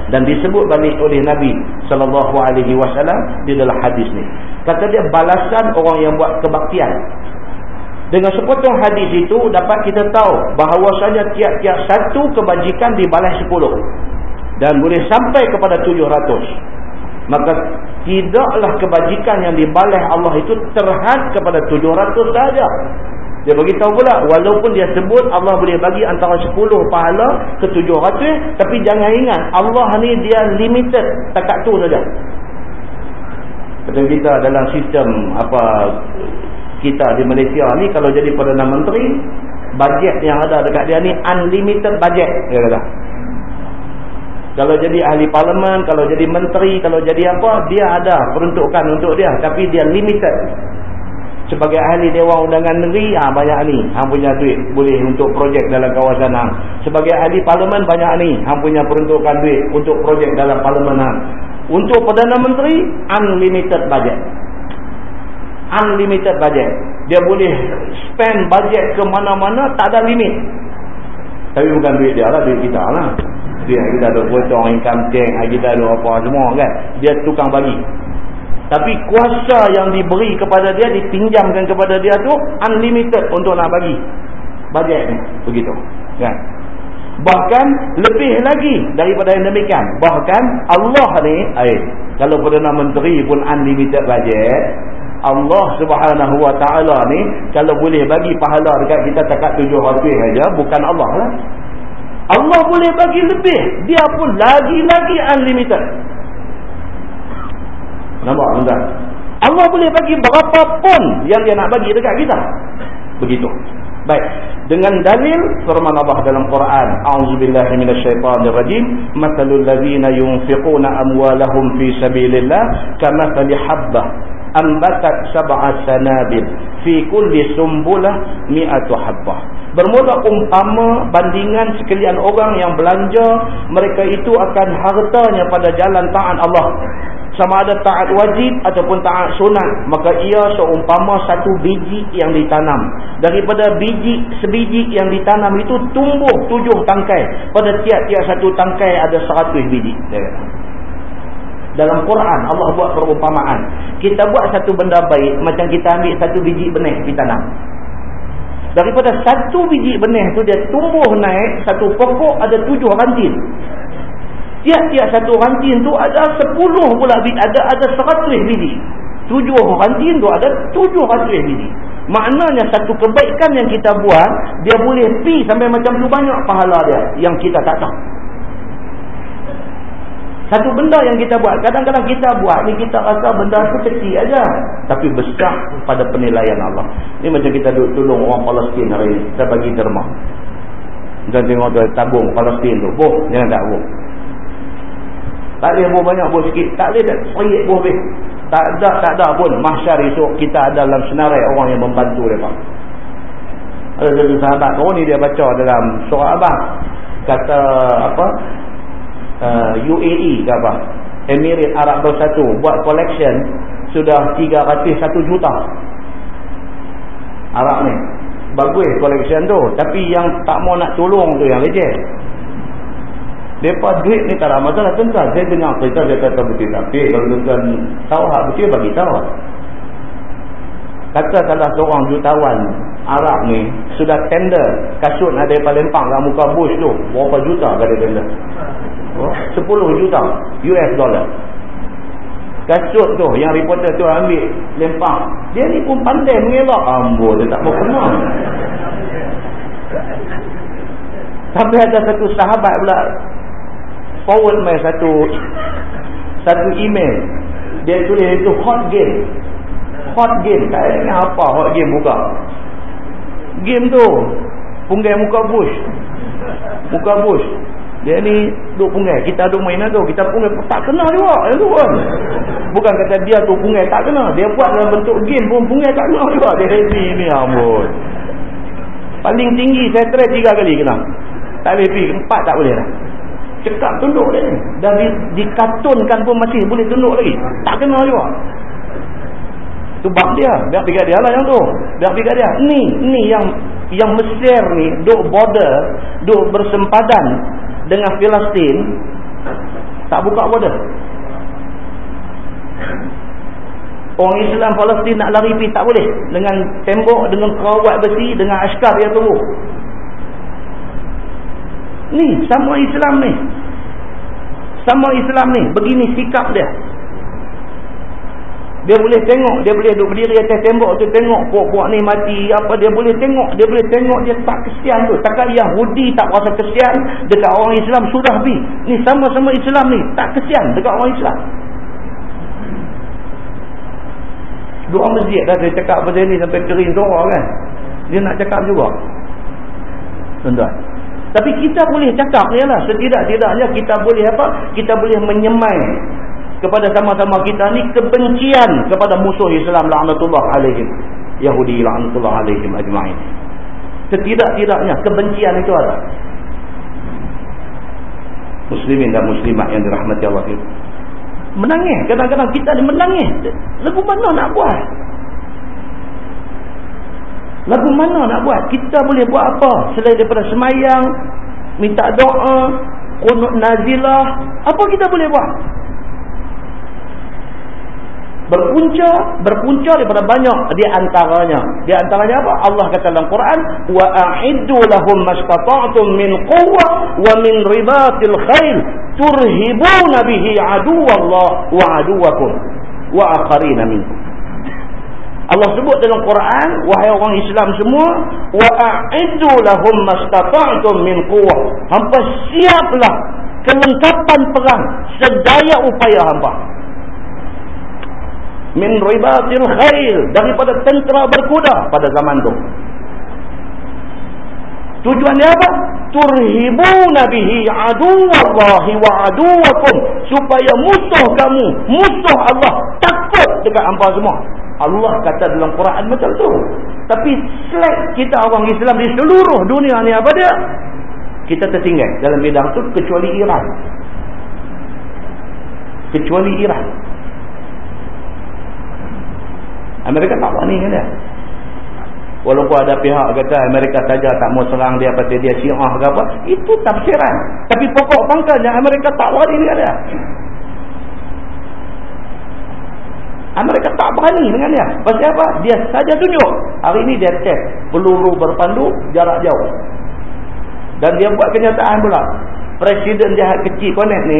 Dan disebut balik oleh Nabi sallallahu alaihi wasallam di dalam hadis ni. Kata dia balasan orang yang buat kebaktian. Dengan sepotong hadis itu dapat kita tahu bahawasanya tiap-tiap satu kebajikan dibalas 10 dan boleh sampai kepada 700 maka tidaklah kebajikan yang dibalas Allah itu terhad kepada 700 sahaja dia beritahu pula walaupun dia sebut Allah boleh bagi antara 10 pahala ke 700 tapi jangan ingat Allah ni dia limited takat tu saja. Macam kita dalam sistem apa kita di Malaysia ni kalau jadi Perdana Menteri bajet yang ada dekat dia ni unlimited bajet dia kata kalau jadi ahli parlimen, kalau jadi menteri, kalau jadi apa, dia ada peruntukan untuk dia. Tapi dia limited. Sebagai ahli Dewan Undangan Negeri, ha, banyak ni. Hang punya duit boleh untuk projek dalam kawasan hang. Sebagai ahli parlimen, banyak ni. Hang punya peruntukan duit untuk projek dalam parlimen hang. Untuk Perdana Menteri, unlimited budget. Unlimited budget. Dia boleh spend budget ke mana-mana, tak ada limit. Tapi bukan duit dia lah, duit kita lah dia kita ada potong income tax kita ada apa semua kan? Dia tukang bagi. Tapi kuasa yang diberi kepada dia dipinjamkan kepada dia tu unlimited untuk nak bagi. Bajet ni begitu kan? Bahkan lebih lagi daripada yang demikian. Bahkan Allah ni eh, kalau Perdana Menteri pun unlimited bajet Allah subhanahu wa ta'ala ni kalau boleh bagi pahala dekat kita takat tujuh ratus saja bukan Allah lah Allah boleh bagi lebih. Dia pun lagi-lagi unlimited. Nampak tuan Allah boleh bagi berapa pun yang dia nak bagi dekat kita. Begitu. Baik. Dengan dalil firman Allah dalam Quran, A'udzubillahi minasyaitonirrajim, "Matsalul ladzina yunfiquna amwalahum fi sabilillah kamathali habbah ambatat sab'a sanabil fi kulli sumbulah mi'atu habbah bermula umpama bandingan sekalian orang yang belanja mereka itu akan hartanya pada jalan taat Allah sama ada taat wajib ataupun taat sunat maka ia seumpama satu biji yang ditanam daripada biji sebiji yang ditanam itu tumbuh tujuh tangkai pada tiap-tiap satu tangkai ada seratus biji dalam Quran Allah buat perumpamaan. Kita buat satu benda baik macam kita ambil satu biji benih kita tanam. Daripada satu biji benih tu dia tumbuh naik satu pokok ada tujuh ranting. Tiap-tiap satu ranting tu ada sepuluh pula biji, ada ada seratus biji. Tujuh ranting tu ada tujuh ratus biji. Maknanya satu kebaikan yang kita buat dia boleh pi sampai macam tu banyak pahala dia yang kita tak tahu. Satu benda yang kita buat. Kadang-kadang kita buat ni kita rasa benda tu kecil aja, Tapi besar pada penilaian Allah. Ni macam kita duduk tolong orang Palestin hari ni. Kita bagi derma. Kita tengok tu tabung Palestin tu. Boh, jangan tak boh. Tak boleh boh banyak, boh sikit. Tak boleh tak serik boh bih. Tak ada, tak ada pun. Mahsyar esok kita ada dalam senarai orang yang membantu mereka. Ada satu sahabat. Oh ni dia baca dalam surah Abang. Kata apa UAE ke apa Emirat Arab Bersatu buat collection sudah 301 juta. Arab ni. Bagus collection tu. Tapi yang tak mau nak tolong tu yang leceh. Mereka duit ni tak ada masalah tuan saya dengar cerita saya kata betul tapi kalau tuan tahu hak betul bagi tahu kata salah seorang jutawan Arab ni sudah tender kasut ada daripada lempang kat muka Bush tu berapa juta kata tender? Oh, 10 juta US dollar. Kasut tu yang reporter tu ambil lempang dia ni pun pandai mengelak. Ambul dia tak mau kena sampai ada satu sahabat pula forward mail satu satu email. Dia tulis itu hot game hot game. Tak ada apa hot game buka. Game tu punggai muka bush. Muka bush. Dia ni duk punggai. Kita duk main tu kita punggai. Tak kena juga. Yang tu kan bukan kata dia tu punggai tak kena. Dia buat dalam bentuk game pun punggai tak kena juga. Dia happy ni ampun paling tinggi saya try tiga kali kena. Tak boleh pergi. Empat tak boleh dah. Cekap tunduk dia. Ni dan di, dikatunkan pun masih boleh tunduk lagi. Tak kena juga tu bab dia biar pergi dia lah yang tu biar pergi dia ni ni yang yang Mesir ni duk border duk bersempadan dengan Palestin tak buka border orang Islam Palestin nak lari pergi tak boleh dengan tembok dengan kerawat besi dengan askar yang tunggu Ni sama Islam ni. Sama Islam ni. Begini sikap dia. Dia boleh tengok. Dia boleh duduk berdiri atas tembok tu. Tengok puak-puak ni mati. Apa dia boleh tengok. Dia boleh tengok. Dia tak kesian tu. Takkan Yahudi tak rasa kesian. Dekat orang Islam sudah bi. Ni sama-sama Islam ni. Tak kesian dekat orang Islam. Dua masjid dah dia cakap pasal ni sampai kering sorok kan. Dia nak cakap juga. Tuan-tuan. Tapi kita boleh cakap ni lah. Setidak-tidaknya kita boleh apa? Kita boleh menyemai kepada sama-sama kita ni kebencian kepada musuh Islam la'natullah alaihim. Yahudi la'natullah alaihim ajma'in. Setidak-tidaknya kebencian itu ada. Muslimin dan muslimat yang dirahmati Allah itu. Menangis. Kadang-kadang kita ni menangis. Lagu mana nak buat? Lagu mana nak buat? Kita boleh buat apa? Selain daripada semayang, minta doa, kunut nazilah. Apa kita boleh buat? Berpunca, berpunca daripada banyak di antaranya. Di antaranya apa? Allah kata dalam Quran, wa a'iddu lahum mastata'tum min quwwah wa min ribatil khail turhibuna bihi aduwallah wa aduwakum wa akharina minkum. Allah sebut dalam Quran wahai orang Islam semua wa a'iddu lahum mastata'tum min quwwah hampa siaplah kelengkapan perang sedaya upaya hampa min ribatil khair daripada tentera berkuda pada zaman itu tujuan dia apa turhibuna bihi aduwallahi wa aduwakum supaya musuh kamu musuh Allah takut dekat hampa semua Allah kata dalam Quran macam tu. Tapi selek kita orang Islam di seluruh dunia ni apa dia? Kita tertinggal dalam bidang tu kecuali Iran. Kecuali Iran. Amerika tak berani kan dia? Walaupun ada pihak kata Amerika saja tak mau serang dia pasal dia syiah ke apa. Itu tafsiran. Tapi pokok pangkalnya Amerika tak berani kan dia? Amerika tak berani dengan dia. Pasal apa? Dia saja tunjuk. Hari ini dia test peluru berpandu jarak jauh. Dan dia buat kenyataan pula. Presiden jahat kecil connect ni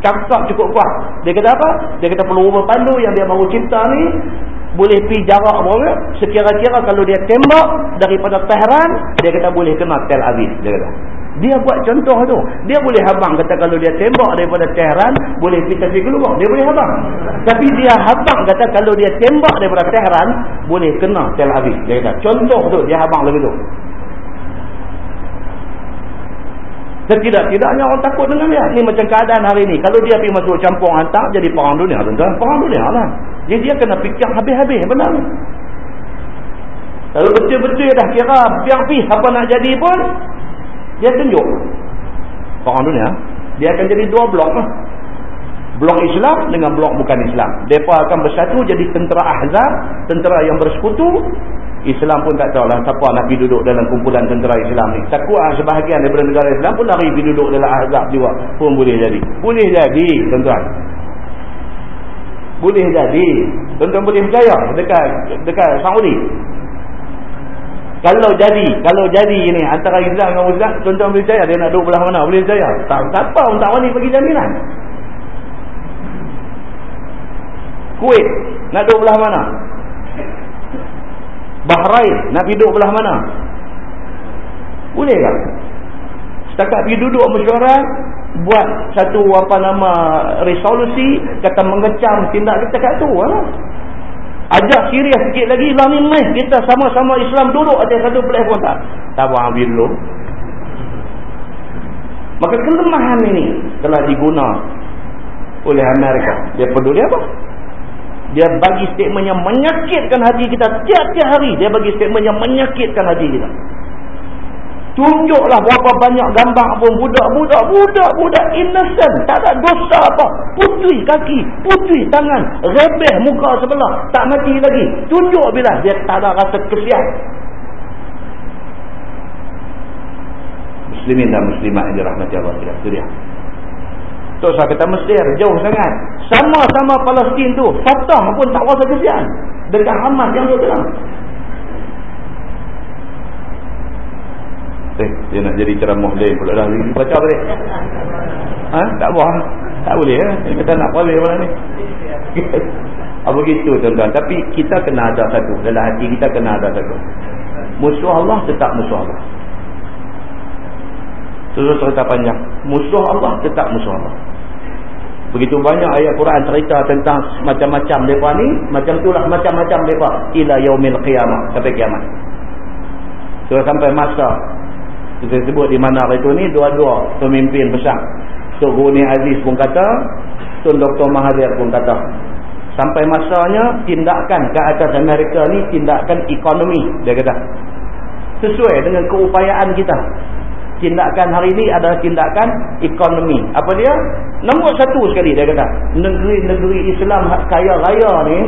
cakap cukup kuat. Dia kata apa? Dia kata peluru berpandu yang dia baru cipta ni boleh pergi jarak berapa? Sekira-kira kalau dia tembak daripada Tehran, dia kata boleh kena Tel Aviv. Dia kata. Dia buat contoh tu. Dia boleh habang kata kalau dia tembak daripada Tehran, boleh pergi kasih keluar. Dia boleh habang. Tapi dia habang kata kalau dia tembak daripada Tehran, boleh kena Tel Aviv. Dia kata. Contoh tu, dia habang lagi tu. Setidak-tidaknya orang takut dengan dia. Ni macam keadaan hari ni. Kalau dia pergi masuk campur hantar, jadi perang dunia. Tuan-tuan. Perang dunia lah. Jadi dia kena fikir habis-habis. Benar. Kalau betul-betul dah kira biar pergi apa nak jadi pun, dia tunjuk. Perang dunia. Dia akan jadi dua blok lah. Blok Islam dengan blok bukan Islam. Mereka akan bersatu jadi tentera ahzab. Tentera yang bersekutu. Islam pun tak tahu lah siapa nak pergi duduk dalam kumpulan tentera Islam ni. Takut ah sebahagian daripada negara Islam pun lari pergi duduk dalam ahzab juga. Pun boleh jadi. Boleh jadi tuan-tuan. Boleh jadi. Tuan-tuan boleh percaya dekat dekat Saudi. Kalau jadi, kalau jadi ini antara Islam dengan Muslim, tuan-tuan boleh percaya dia nak duduk belah mana? Boleh percaya? Tak siapa pun tak wani bagi jaminan. Kuwait nak duduk belah mana? Bahrain nak duduk belah mana? Boleh tak? Setakat pergi duduk mesyuarat buat satu apa nama resolusi kata mengecam tindak kita kat tu lah. ajak serius sikit lagi lah ni meh kita sama-sama Islam duduk atas satu platform tak tak apa ambil dulu maka kelemahan ini telah diguna oleh Amerika dia peduli apa dia bagi statement yang menyakitkan hati kita tiap-tiap hari dia bagi statement yang menyakitkan hati kita Tunjuklah berapa banyak gambar pun budak-budak, budak-budak innocent. Tak ada dosa apa. Putui kaki, putui tangan, rebeh muka sebelah. Tak mati lagi. Tunjuk bila dia tak ada rasa kesian. Muslimin dan muslimat yang dirahmati Allah. Itu dia. Tu saya kata Mesir jauh sangat. Sama-sama Palestin tu. Fatah pun tak rasa kesian. Dekat Hamas yang tu tenang. Eh, dia nak jadi ceramah lain pula dah. Baca boleh? Ha? Tak boleh. Tak boleh ya. Dia kata nak boleh mana ni. Apa begitu tuan-tuan. Tapi kita kena ada satu. Dalam hati kita kena ada satu. Musuh Allah tetap musuh Allah. Terus cerita panjang. Musuh Allah tetap musuh Allah. Begitu banyak ayat Quran cerita tentang macam-macam mereka ni. Macam itulah macam-macam mereka. Ila yaumil qiyamah. Sampai kiamat. Terus sampai masa kita sebut di mana itu ni dua-dua pemimpin besar Tok Guni Aziz pun kata Tun Dr. Mahathir pun kata sampai masanya tindakan ke atas Amerika ni tindakan ekonomi dia kata sesuai dengan keupayaan kita tindakan hari ini adalah tindakan ekonomi. Apa dia? Nombor satu sekali dia kata negeri-negeri Islam kaya raya ni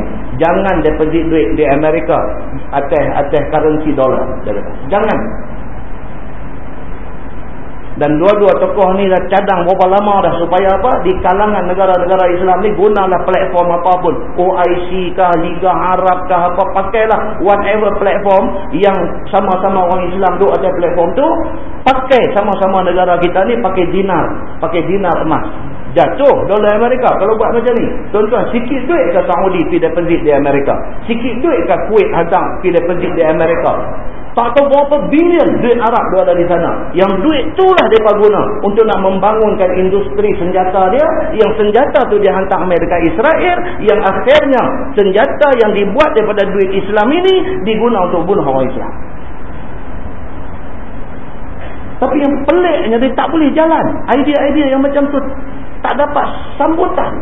jangan deposit duit di Amerika atas atas currency dollar dia kata. Jangan. Dan dua-dua tokoh ni dah cadang berapa lama dah supaya apa? Di kalangan negara-negara Islam ni gunalah platform apapun. OIC kah Liga Arab kah apa pakailah whatever platform yang sama-sama orang Islam duk atas platform tu pakai sama-sama negara kita ni pakai dinar pakai dinar emas jatuh dolar Amerika kalau buat macam ni tuan-tuan sikit duit ke Saudi pergi deposit di Amerika sikit duit ke Kuwait hantar pergi deposit di Amerika tak tahu berapa bilion duit Arab dia ada di sana. Yang duit itulah mereka guna untuk nak membangunkan industri senjata dia. Yang senjata tu dia hantar Amerika Israel. Yang akhirnya senjata yang dibuat daripada duit Islam ini diguna untuk bunuh orang Islam. Tapi yang peliknya dia tak boleh jalan. Idea-idea yang macam tu tak dapat sambutan.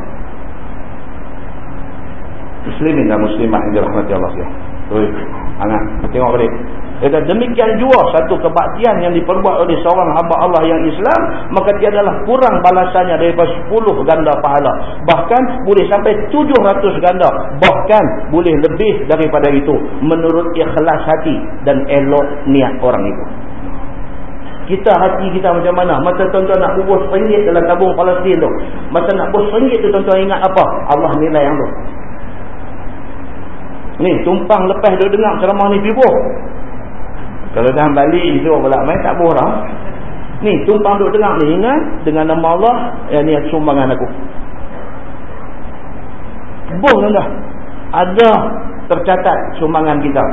Muslimin dan muslimat yang dirahmati Allah SWT. Hangat. Tengok balik. Kata demikian jua satu kebaktian yang diperbuat oleh seorang hamba Allah yang Islam. Maka dia adalah kurang balasannya daripada 10 ganda pahala. Bahkan boleh sampai 700 ganda. Bahkan boleh lebih daripada itu. Menurut ikhlas hati dan elok niat orang itu. Kita hati kita macam mana? Masa tuan-tuan nak bubur seringgit dalam tabung Palestin tu. Masa nak bubur seringgit tu tuan-tuan ingat apa? Allah nilai yang tu. Ni tumpang lepas dia dengar ceramah ni pibuh. Kalau dah balik itu pula main tak boleh lah. Ni tumpang duk dengar ni ingat dengan nama Allah yang ni sumbangan aku. Boh dah. Ada tercatat sumbangan kita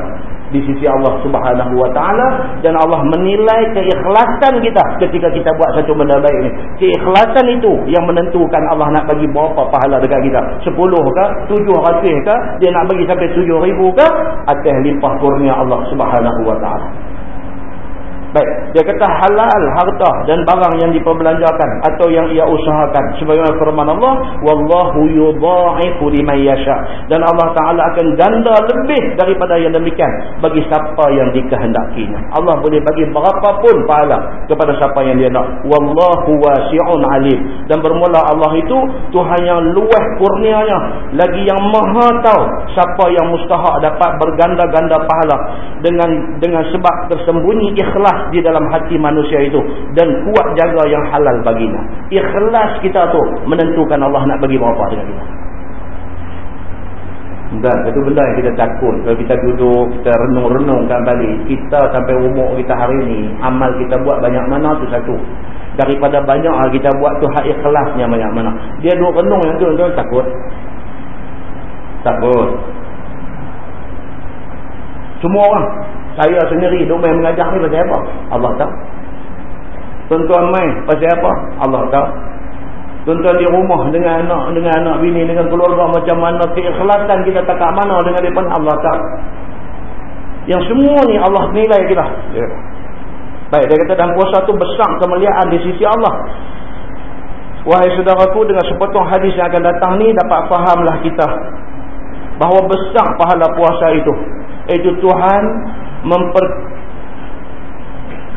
di sisi Allah Subhanahu wa taala dan Allah menilai keikhlasan kita ketika kita buat satu benda baik ni. Keikhlasan itu yang menentukan Allah nak bagi berapa pahala dekat kita. 10 ke, 700 ke, dia nak bagi sampai 7000 ke atas limpah kurnia Allah Subhanahu wa taala. Baik, dia kata halal harta dan barang yang diperbelanjakan atau yang ia usahakan sebagaimana firman Allah, wallahu yudha'ifu liman yasha. Dan Allah Taala akan ganda lebih daripada yang demikian bagi siapa yang dikehendakinya. Allah boleh bagi berapa pun pahala kepada siapa yang dia nak. Wallahu wasi'un alim. Dan bermula Allah itu Tuhan yang luas kurnianya, lagi yang Maha tahu siapa yang mustahak dapat berganda-ganda pahala dengan dengan sebab tersembunyi ikhlas di dalam hati manusia itu dan kuat jaga yang halal baginya. Ikhlas kita tu menentukan Allah nak bagi berapa dengan kita. Bukan, satu benda yang kita takut. Kalau kita duduk, kita renung-renungkan balik. Kita sampai umur kita hari ni, amal kita buat banyak mana tu satu. Daripada banyak kita buat tu hak ikhlasnya banyak mana. Dia duduk renung yang tu, tu takut. Takut. Semua orang. Saya sendiri duduk main mengajar ni pasal apa? Allah tahu. Tuan-tuan main pasal apa? Allah tahu. Tuan-tuan di rumah dengan anak, dengan anak bini, dengan keluarga macam mana, keikhlasan kita tak kat mana dengan depan Allah tak. Yang semua ni Allah nilai kita. Ya. Baik, dia kata dalam puasa tu besar kemuliaan di sisi Allah. Wahai saudaraku, dengan sepotong hadis yang akan datang ni, dapat fahamlah kita. Bahawa besar pahala puasa itu. Itu Tuhan memper,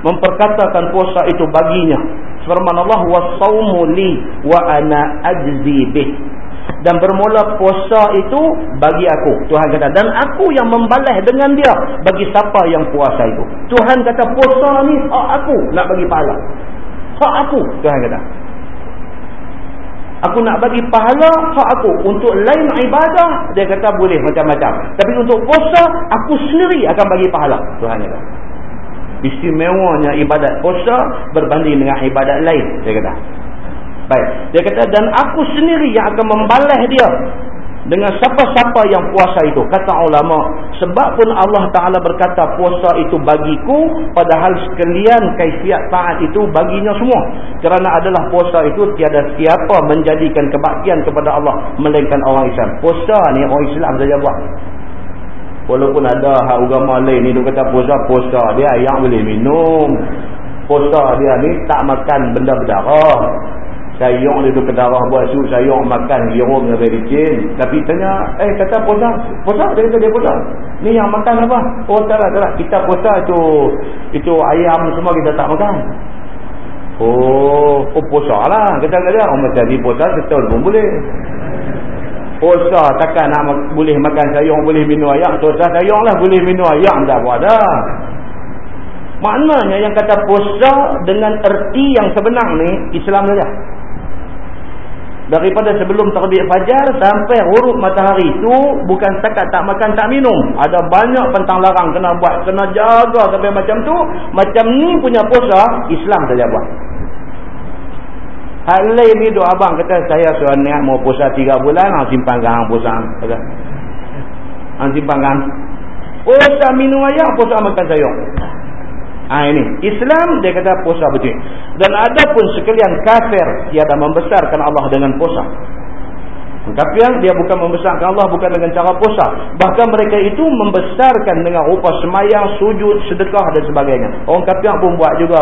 memperkatakan puasa itu baginya. Firman Allah wasaumu li wa ana ajzi bih. Dan bermula puasa itu bagi aku Tuhan kata. Dan aku yang membalas dengan dia bagi siapa yang puasa itu. Tuhan kata puasa ni hak aku nak bagi pahala. Hak aku Tuhan kata aku nak bagi pahala hak aku. Untuk lain ibadah dia kata boleh macam-macam. Tapi untuk puasa aku sendiri akan bagi pahala. Tuhan kata. Istimewanya ibadat puasa berbanding dengan ibadat lain dia kata. Baik. Dia kata dan aku sendiri yang akan membalas dia dengan siapa-siapa yang puasa itu kata ulama sebab pun Allah Ta'ala berkata puasa itu bagiku padahal sekalian kaifiat taat itu baginya semua kerana adalah puasa itu tiada siapa menjadikan kebaktian kepada Allah melainkan orang Islam puasa ni orang Islam saja buat Walaupun ada hak agama lain ni dia kata puasa-puasa dia ayam boleh minum. Puasa dia ni tak makan benda berdarah. Sayang dia tu ke darah buat sup, sayang makan girum dengan bericin. Tapi tanya, eh kata puasa, puasa dia kata dia puasa. Ni yang makan apa? Oh tak lah, tak lah. Kita puasa itu, itu ayam semua kita tak makan. Oh, oh puasa lah. Kata dia, oh macam ni puasa, betul pun boleh puasa takkan nak boleh makan sayang boleh minum ayam puasa sayang lah boleh minum ayam dah buat dah maknanya yang kata puasa dengan erti yang sebenar ni Islam saja daripada sebelum terbit fajar sampai huruf matahari tu bukan setakat tak makan tak minum ada banyak pentang larang kena buat kena jaga sampai macam tu macam ni punya puasa Islam saja buat Hal lain ni duk abang kata saya suruh niat mau puasa 3 bulan hang simpan hang puasa. Hang simpan hang. Puasa minum air puasa makan sayur. Ha ini Islam dia kata puasa betul. Dan ada pun sekalian kafir tiada membesarkan Allah dengan puasa. Kafir dia bukan membesarkan Allah bukan dengan cara puasa. Bahkan mereka itu membesarkan dengan rupa semayang, sujud, sedekah dan sebagainya. Orang kafir pun buat juga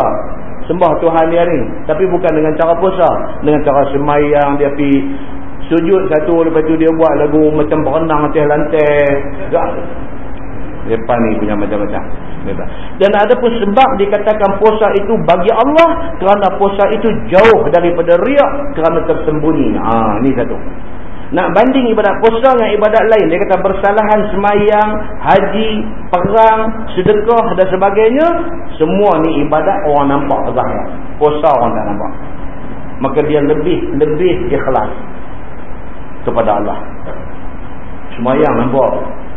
sembah Tuhan dia ni tapi bukan dengan cara puasa dengan cara semayang dia pi sujud satu lepas tu dia buat lagu macam berenang atas lantai depan ni punya macam-macam dan ada pun sebab dikatakan puasa itu bagi Allah kerana puasa itu jauh daripada riak kerana tersembunyi ha, ni satu nak banding ibadat puasa dengan ibadat lain. Dia kata bersalahan semayang, haji, perang, sedekah dan sebagainya. Semua ni ibadat orang nampak zahir. Puasa orang tak nampak. Maka dia lebih, lebih ikhlas kepada Allah. Semayang nampak.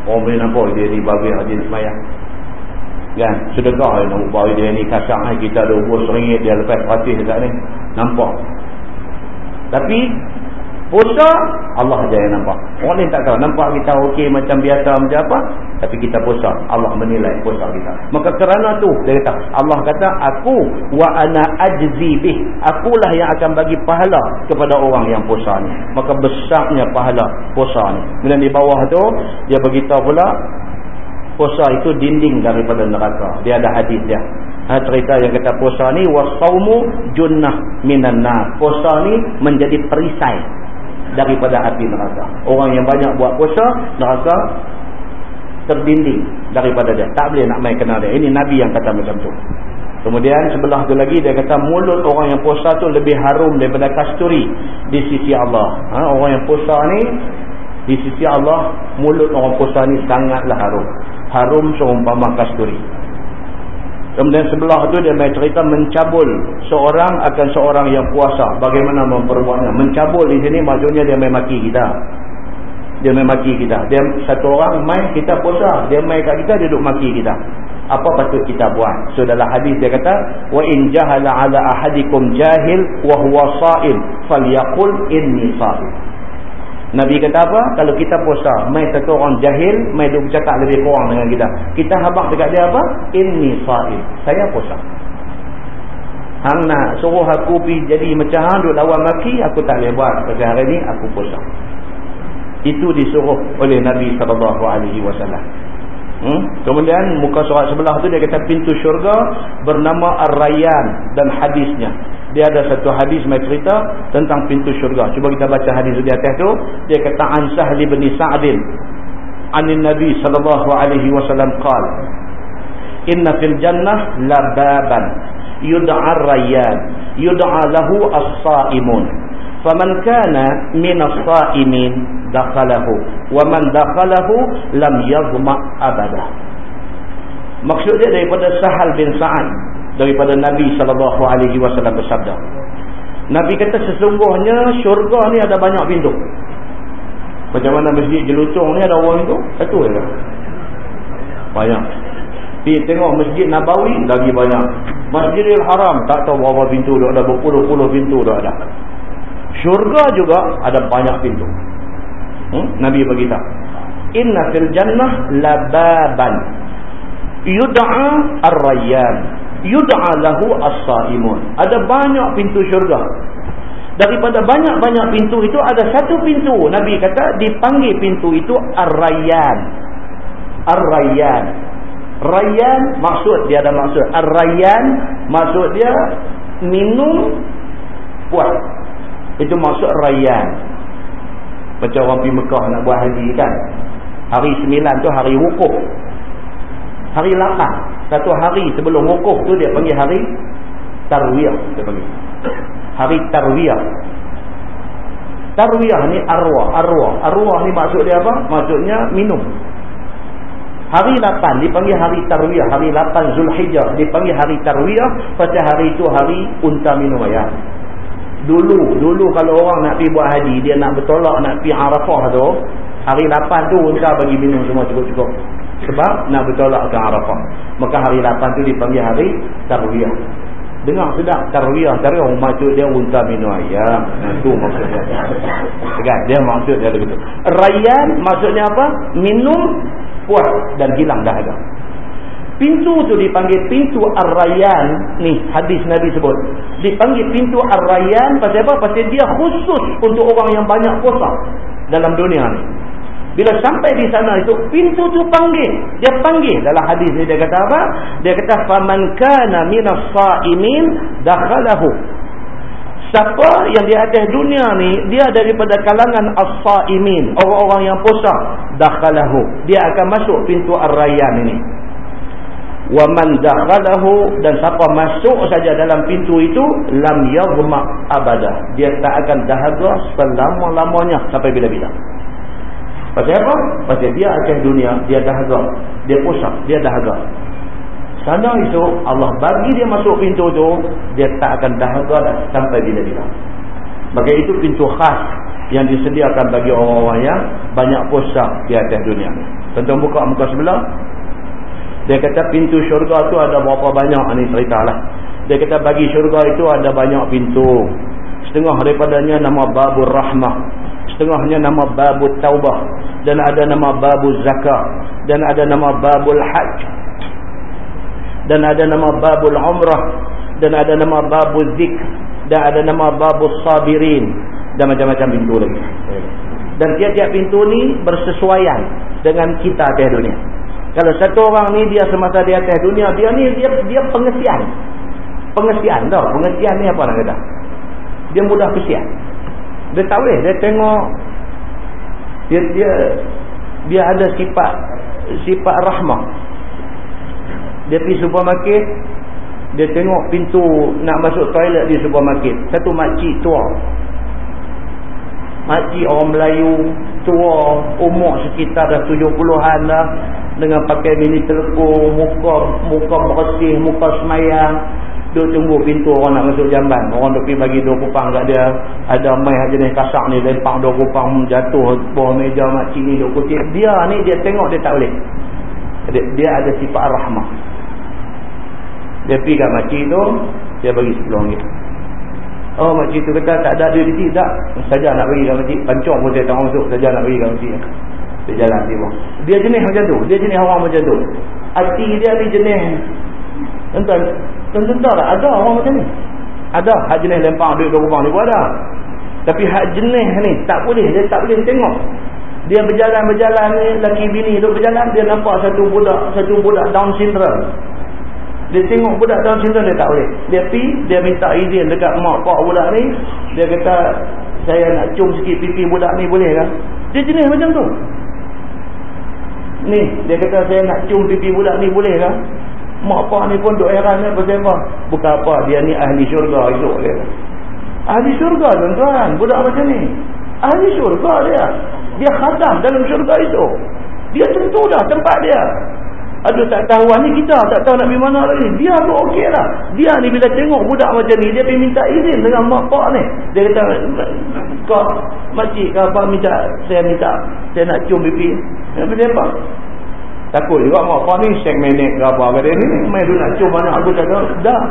Orang boleh nampak dia ni babi rajin semayang. Kan? Sedekah dia nampak dia ni kasang. Kita ada ubur seringgit dia lepas patih dekat ni. Nampak. Tapi Puasa Allah saja yang nampak. Orang lain tak tahu. Nampak kita okey macam biasa macam apa. Tapi kita puasa. Allah menilai puasa kita. Maka kerana tu dia kata. Allah kata aku wa ana ajzi bih. Akulah yang akan bagi pahala kepada orang yang puasa ni. Maka besarnya pahala puasa ni. Kemudian di bawah tu dia beritahu pula. Puasa itu dinding daripada neraka. Dia ada hadis dia. Ha, cerita yang kata puasa ni wasaumu junnah minan nar. Puasa ni menjadi perisai daripada api neraka. Orang yang banyak buat puasa, neraka terdinding daripada dia. Tak boleh nak main kenal dia. Ini Nabi yang kata macam tu. Kemudian sebelah tu lagi dia kata mulut orang yang puasa tu lebih harum daripada kasturi di sisi Allah. Ha, orang yang puasa ni di sisi Allah mulut orang puasa ni sangatlah harum. Harum seumpama kasturi. Kemudian sebelah tu dia main cerita mencabul seorang akan seorang yang puasa. Bagaimana memperbuatnya. Mencabul di sini maksudnya dia main maki kita. Dia main maki kita dia satu orang main kita puasa dia main kat kita dia duduk maki kita apa patut kita buat so dalam hadis dia kata wa in jahala ala ahadikum jahil wa huwa sa'im falyaqul inni sa'im Nabi kata apa? Kalau kita puasa, mai satu orang jahil, mai duk bercakap lebih kurang dengan kita. Kita habaq dekat dia apa? Inni sa'im. Saya puasa. Hang nak suruh aku pergi jadi macam hang duk lawan maki, aku tak boleh buat. Pasal hari ni aku puasa. Itu disuruh oleh Nabi sallallahu alaihi wasallam. Hmm? Kemudian muka surat sebelah tu dia kata pintu syurga bernama Ar-Rayyan dan hadisnya. Dia ada satu hadis mai cerita tentang pintu syurga. Cuba kita baca hadis di atas tu. Dia kata An Sahl bin Sa'din anin Nabi sallallahu alaihi wasallam qala Inna fil jannah lababan yud'a ar-rayyan yud'a lahu as-sa'imun faman kana min as-sa'imin dakhalahu wa man dakhalahu lam yadhma abada. Maksud dia daripada Sahal bin Sa'ad daripada Nabi sallallahu alaihi wasallam bersabda. Nabi kata sesungguhnya syurga ni ada banyak pintu. Macam mana masjid Jelutong ni ada orang itu satu je. Banyak. Pergi tengok Masjid Nabawi lagi banyak. Masjidil Haram tak tahu berapa pintu dah ada berpuluh-puluh pintu dah ada. Syurga juga ada banyak pintu. Hmm? Nabi beritahu. Inna fil jannah lababan yud'a ar-rayyan yud'a lahu as-saimun. Ada banyak pintu syurga. Daripada banyak-banyak pintu itu ada satu pintu Nabi kata dipanggil pintu itu ar-rayyan. Ar-rayyan Rayyan maksud dia ada maksud. Ar-rayyan maksud dia minum puas. Itu maksud rayyan. Macam orang pergi Mekah nak buat haji kan. Hari sembilan tu hari wukuf. Hari lapan. Satu hari sebelum wukuf tu dia panggil hari tarwiyah. Dia panggil. Hari tarwiyah. Tarwiyah ni arwah. Arwah. Arwah ni maksud dia apa? Maksudnya minum. Hari 8 dipanggil hari Tarwiyah. Hari 8 Zulhijjah dipanggil hari Tarwiyah. Pasal hari itu hari unta minum ayam. Dulu, dulu kalau orang nak pergi buat haji, dia nak bertolak, nak pergi Arafah tu. Hari 8 tu unta bagi minum semua cukup-cukup. Sebab nak bertolak ke Arafah. Maka hari 8 tu dipanggil hari Tarwiyah. Dengar sedap Tarwiyah. Tarwiyah maksud dia unta minum ayam. Itu maksudnya. Tegas, dia maksud dia begitu. Rayan maksudnya apa? Minum puas dan hilang dahaga. Pintu tu dipanggil pintu Ar-Rayyan. Ni hadis Nabi sebut. Dipanggil pintu Ar-Rayyan pasal apa? Pasal dia khusus untuk orang yang banyak puasa dalam dunia ni. Bila sampai di sana itu pintu tu panggil. Dia panggil dalam hadis ni dia kata apa? Dia kata faman kana minas saimin dakhalahu Siapa yang di atas dunia ni dia daripada kalangan as-saimin, orang-orang yang puasa, dakhalahu. Dia akan masuk pintu ar-rayyan ini. Wa man dakhalahu dan siapa masuk saja dalam pintu itu lam yaghma abada. Dia tak akan dahaga selama-lamanya sampai bila-bila. Pasal apa? Pasal dia atas dunia, dia dahaga. Dia puasa, dia dahaga. Sana itu Allah bagi dia masuk pintu tu dia tak akan dahaga dah sampai bila-bila. Maka itu pintu khas yang disediakan bagi orang-orang yang banyak puasa di atas dunia. Tentu buka muka sebelah. Dia kata pintu syurga tu ada berapa banyak ni ceritalah. Dia kata bagi syurga itu ada banyak pintu. Setengah daripadanya nama Babur Rahmah. Setengahnya nama Babul Taubah. Dan ada nama Babul Zakah. Dan ada nama Babul Hajj dan ada nama babul umrah dan ada nama babul zik dan ada nama babul sabirin dan macam-macam pintu lagi dan tiap-tiap pintu ni bersesuaian dengan kita atas dunia kalau satu orang ni dia semasa di atas dunia dia ni dia dia pengesian. Pengesian tau. Pengesian ni apa nak kata? Dia mudah kesian. Dia tak boleh. Dia tengok dia dia dia ada sifat sifat rahmah. Dia pergi supermarket dia tengok pintu nak masuk toilet di supermarket. Satu makcik tua. Makcik orang Melayu tua umur sekitar dah 70-an dah dengan pakai mini telekung muka muka bersih muka semayang Duk tunggu pintu orang nak masuk jamban. Orang pergi bagi dua kupang kat dia. Ada mai jenis kasak ni. Lempang dua kupang jatuh. Bawah meja makcik ni duk kutip. Dia ni dia tengok dia tak boleh. Dia, dia ada sifat rahmah. Dia pergi kat makcik tu. Dia bagi sepuluh ringgit. Oh makcik tu kata tak ada duit sini. Tak. Saja nak bagi kat makcik. Pancong pun saya tak masuk. Saja nak bagi kat makcik. Dia jalan dia Dia jenis macam tu. Dia jenis orang macam tu. Hati dia ni jenis. Tuan-tuan. Tuan-tuan tak ada orang macam ni. Ada. Hak jenis lempang duit dua ni pun ada. Tapi hak jenis ni tak boleh. Dia tak boleh tengok. Dia berjalan-berjalan ni. Laki bini tu berjalan. Dia nampak satu budak. Satu budak Down syndrome. Dia tengok budak Down syndrome dia tak boleh. Dia pi Dia minta izin dekat mak pak budak ni. Dia kata. Saya nak cium sikit pipi budak ni boleh kan? Dia jenis macam tu. Ni, dia kata saya nak cium pipi budak ni boleh kan? Mak pak ni pun duk heran ni pasal apa? Bukan apa, dia ni ahli syurga itu dia. Ahli syurga tuan-tuan, budak macam ni. Ahli syurga dia. Dia khatam dalam syurga itu. Dia tentu dah tempat dia. Aduh tak tahu ni kita tak tahu nak pergi mana lagi. Dia tu okey lah. Dia ni bila tengok budak macam ni, dia pergi minta izin dengan mak pak ni. Dia kata, kau makcik ke apa minta, saya minta, saya nak cium pipi. Dia apa? Takut juga mak pak ni sek menek ke apa ke dia ni. Main tu nak cium mana aku tak tahu. Dah.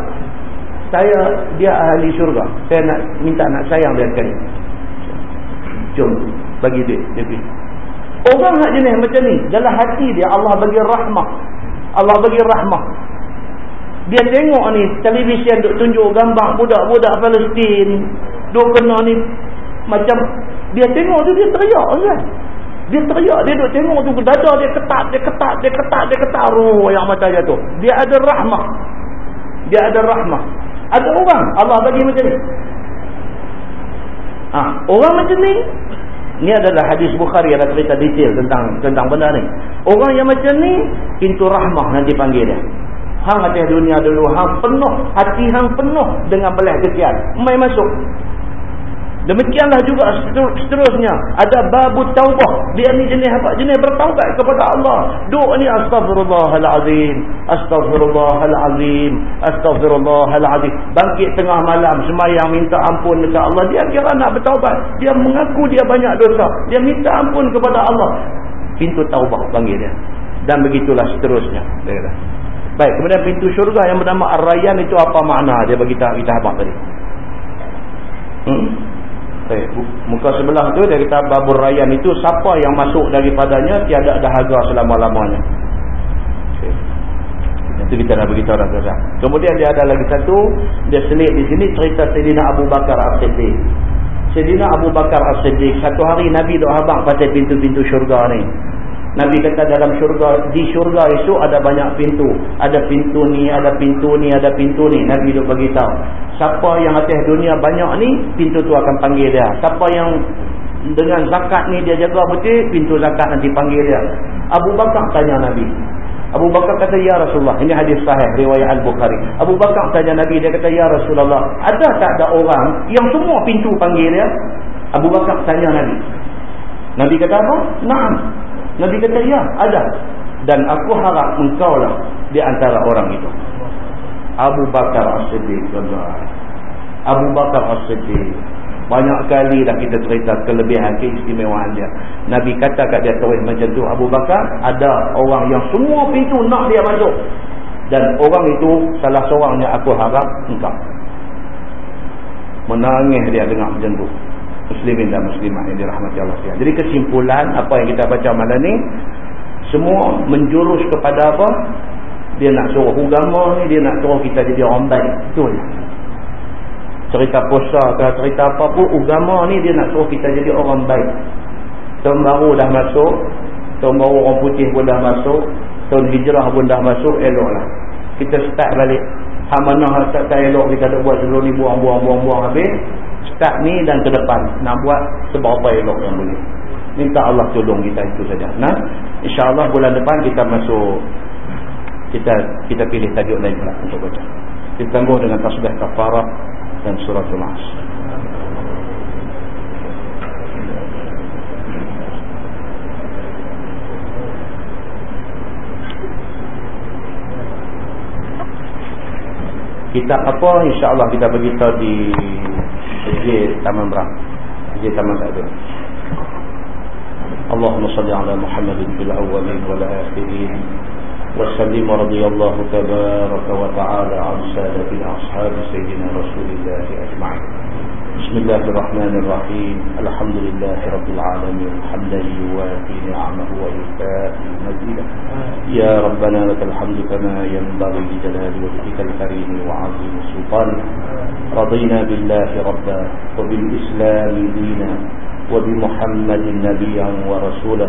Saya, dia ahli syurga. Saya nak minta nak sayang dia sekali. Cium, bagi dia, dia pergi. Orang nak jenis macam ni. Dalam hati dia Allah bagi rahmah. Allah bagi rahmah. Dia tengok ni televisyen duk tunjuk gambar budak-budak Palestin. Duk kena ni. Macam dia tengok tu dia teriak kan. Dia teriak. Dia duk tengok tu dada dia ketat. Dia ketat. Dia ketat. Dia ketat. Ruh yang mata jatuh. Dia ada rahmah. Dia ada rahmah. Ada orang Allah bagi macam ni. Ha, orang macam ni ini adalah hadis Bukhari ada cerita detail tentang tentang benda ni. Orang yang macam ni pintu rahmah nanti panggil dia. Hang atas dunia dulu hang penuh hati hang penuh dengan belah kesian. Mai masuk. Demikianlah juga seterusnya. Ada babu taubah. Dia ni jenis apa? Jenis bertaubat kepada Allah. Doa ni astagfirullahalazim. Astagfirullahalazim. Astagfirullahalazim. Bangkit tengah malam. Semayang minta ampun dekat Allah. Dia kira nak bertaubat. Dia mengaku dia banyak dosa. Dia minta ampun kepada Allah. Pintu taubah panggil dia. Dan begitulah seterusnya. Baik. Kemudian pintu syurga yang bernama Ar-Rayyan itu apa makna? Dia bagi kita, kita habang tadi. Hmm? Baik, muka sebelah tu kata babur rayan itu siapa yang masuk daripadanya tiada dahaga selama-lamanya. Okay. Itu kita dah beritahu dah tuan. Kemudian dia ada lagi satu, dia selit di sini cerita Sayyidina Abu Bakar As-Siddiq. Sayyidina Abu Bakar As-Siddiq, satu hari Nabi doa habang pasal pintu-pintu syurga ni. Nabi kata dalam syurga, di syurga itu ada banyak pintu. Ada pintu ni, ada pintu ni, ada pintu ni. Nabi itu beritahu. Siapa yang atas dunia banyak ni, pintu tu akan panggil dia. Siapa yang dengan zakat ni dia jaga betul, pintu zakat nanti panggil dia. Abu Bakar tanya Nabi. Abu Bakar kata, Ya Rasulullah. Ini hadis sahih, riwayat Al-Bukhari. Abu Bakar tanya Nabi, dia kata, Ya Rasulullah. Ada tak ada orang yang semua pintu panggil dia? Abu Bakar tanya Nabi. Nabi kata apa? Naam. Nabi kata ya ada dan aku harap engkau lah di antara orang itu Abu Bakar As-Siddiq Abu Bakar As-Siddiq. Banyak kali dah kita cerita kelebihan keistimewaan dia. Nabi kata kat dia terus macam tu Abu Bakar ada orang yang semua pintu nak dia masuk. Dan orang itu salah seorangnya aku harap engkau. Menangis dia dengar macam tu. Muslimin dan muslimat yang dirahmati Allah sekalian. Jadi kesimpulan apa yang kita baca malam ni semua menjurus kepada apa? Dia nak suruh agama ni, dia nak suruh kita jadi orang baik. Betul. Cerita puasa ke cerita apa pun agama ni dia nak suruh kita jadi orang baik. Tahun baru dah masuk, tahun baru orang putih pun dah masuk, tahun hijrah pun dah masuk, eloklah. Kita start balik. Hak mana tak, tak elok kita nak buat sebelum ni buang-buang-buang-buang habis start ni dan ke depan nak buat seberapa elok yang boleh minta Allah tolong kita itu saja nah insyaallah bulan depan kita masuk kita kita pilih tajuk lain pula untuk baca kita tangguh dengan tasbih kafarah dan surah al-as Kitab apa insya-Allah kita bagi tahu di Masjid Taman Berang. Masjid Taman Sa'dun. اللهم صل على محمد في الأولين والآخرين وسلم رضي الله تبارك وتعالى عن سادة أصحاب سيدنا رسول الله أجمعين. بسم الله الرحمن الرحيم. الحمد لله رب العالمين. حمدا يوافي نعمه ويكافئ مزيدا يا ربنا لك الحمد كما ينبغي لجلال وجهك الكريم وعظيم سلطانك. رضينا بالله ربا وبالإسلام دينا وبمحمد نبيا ورسولا.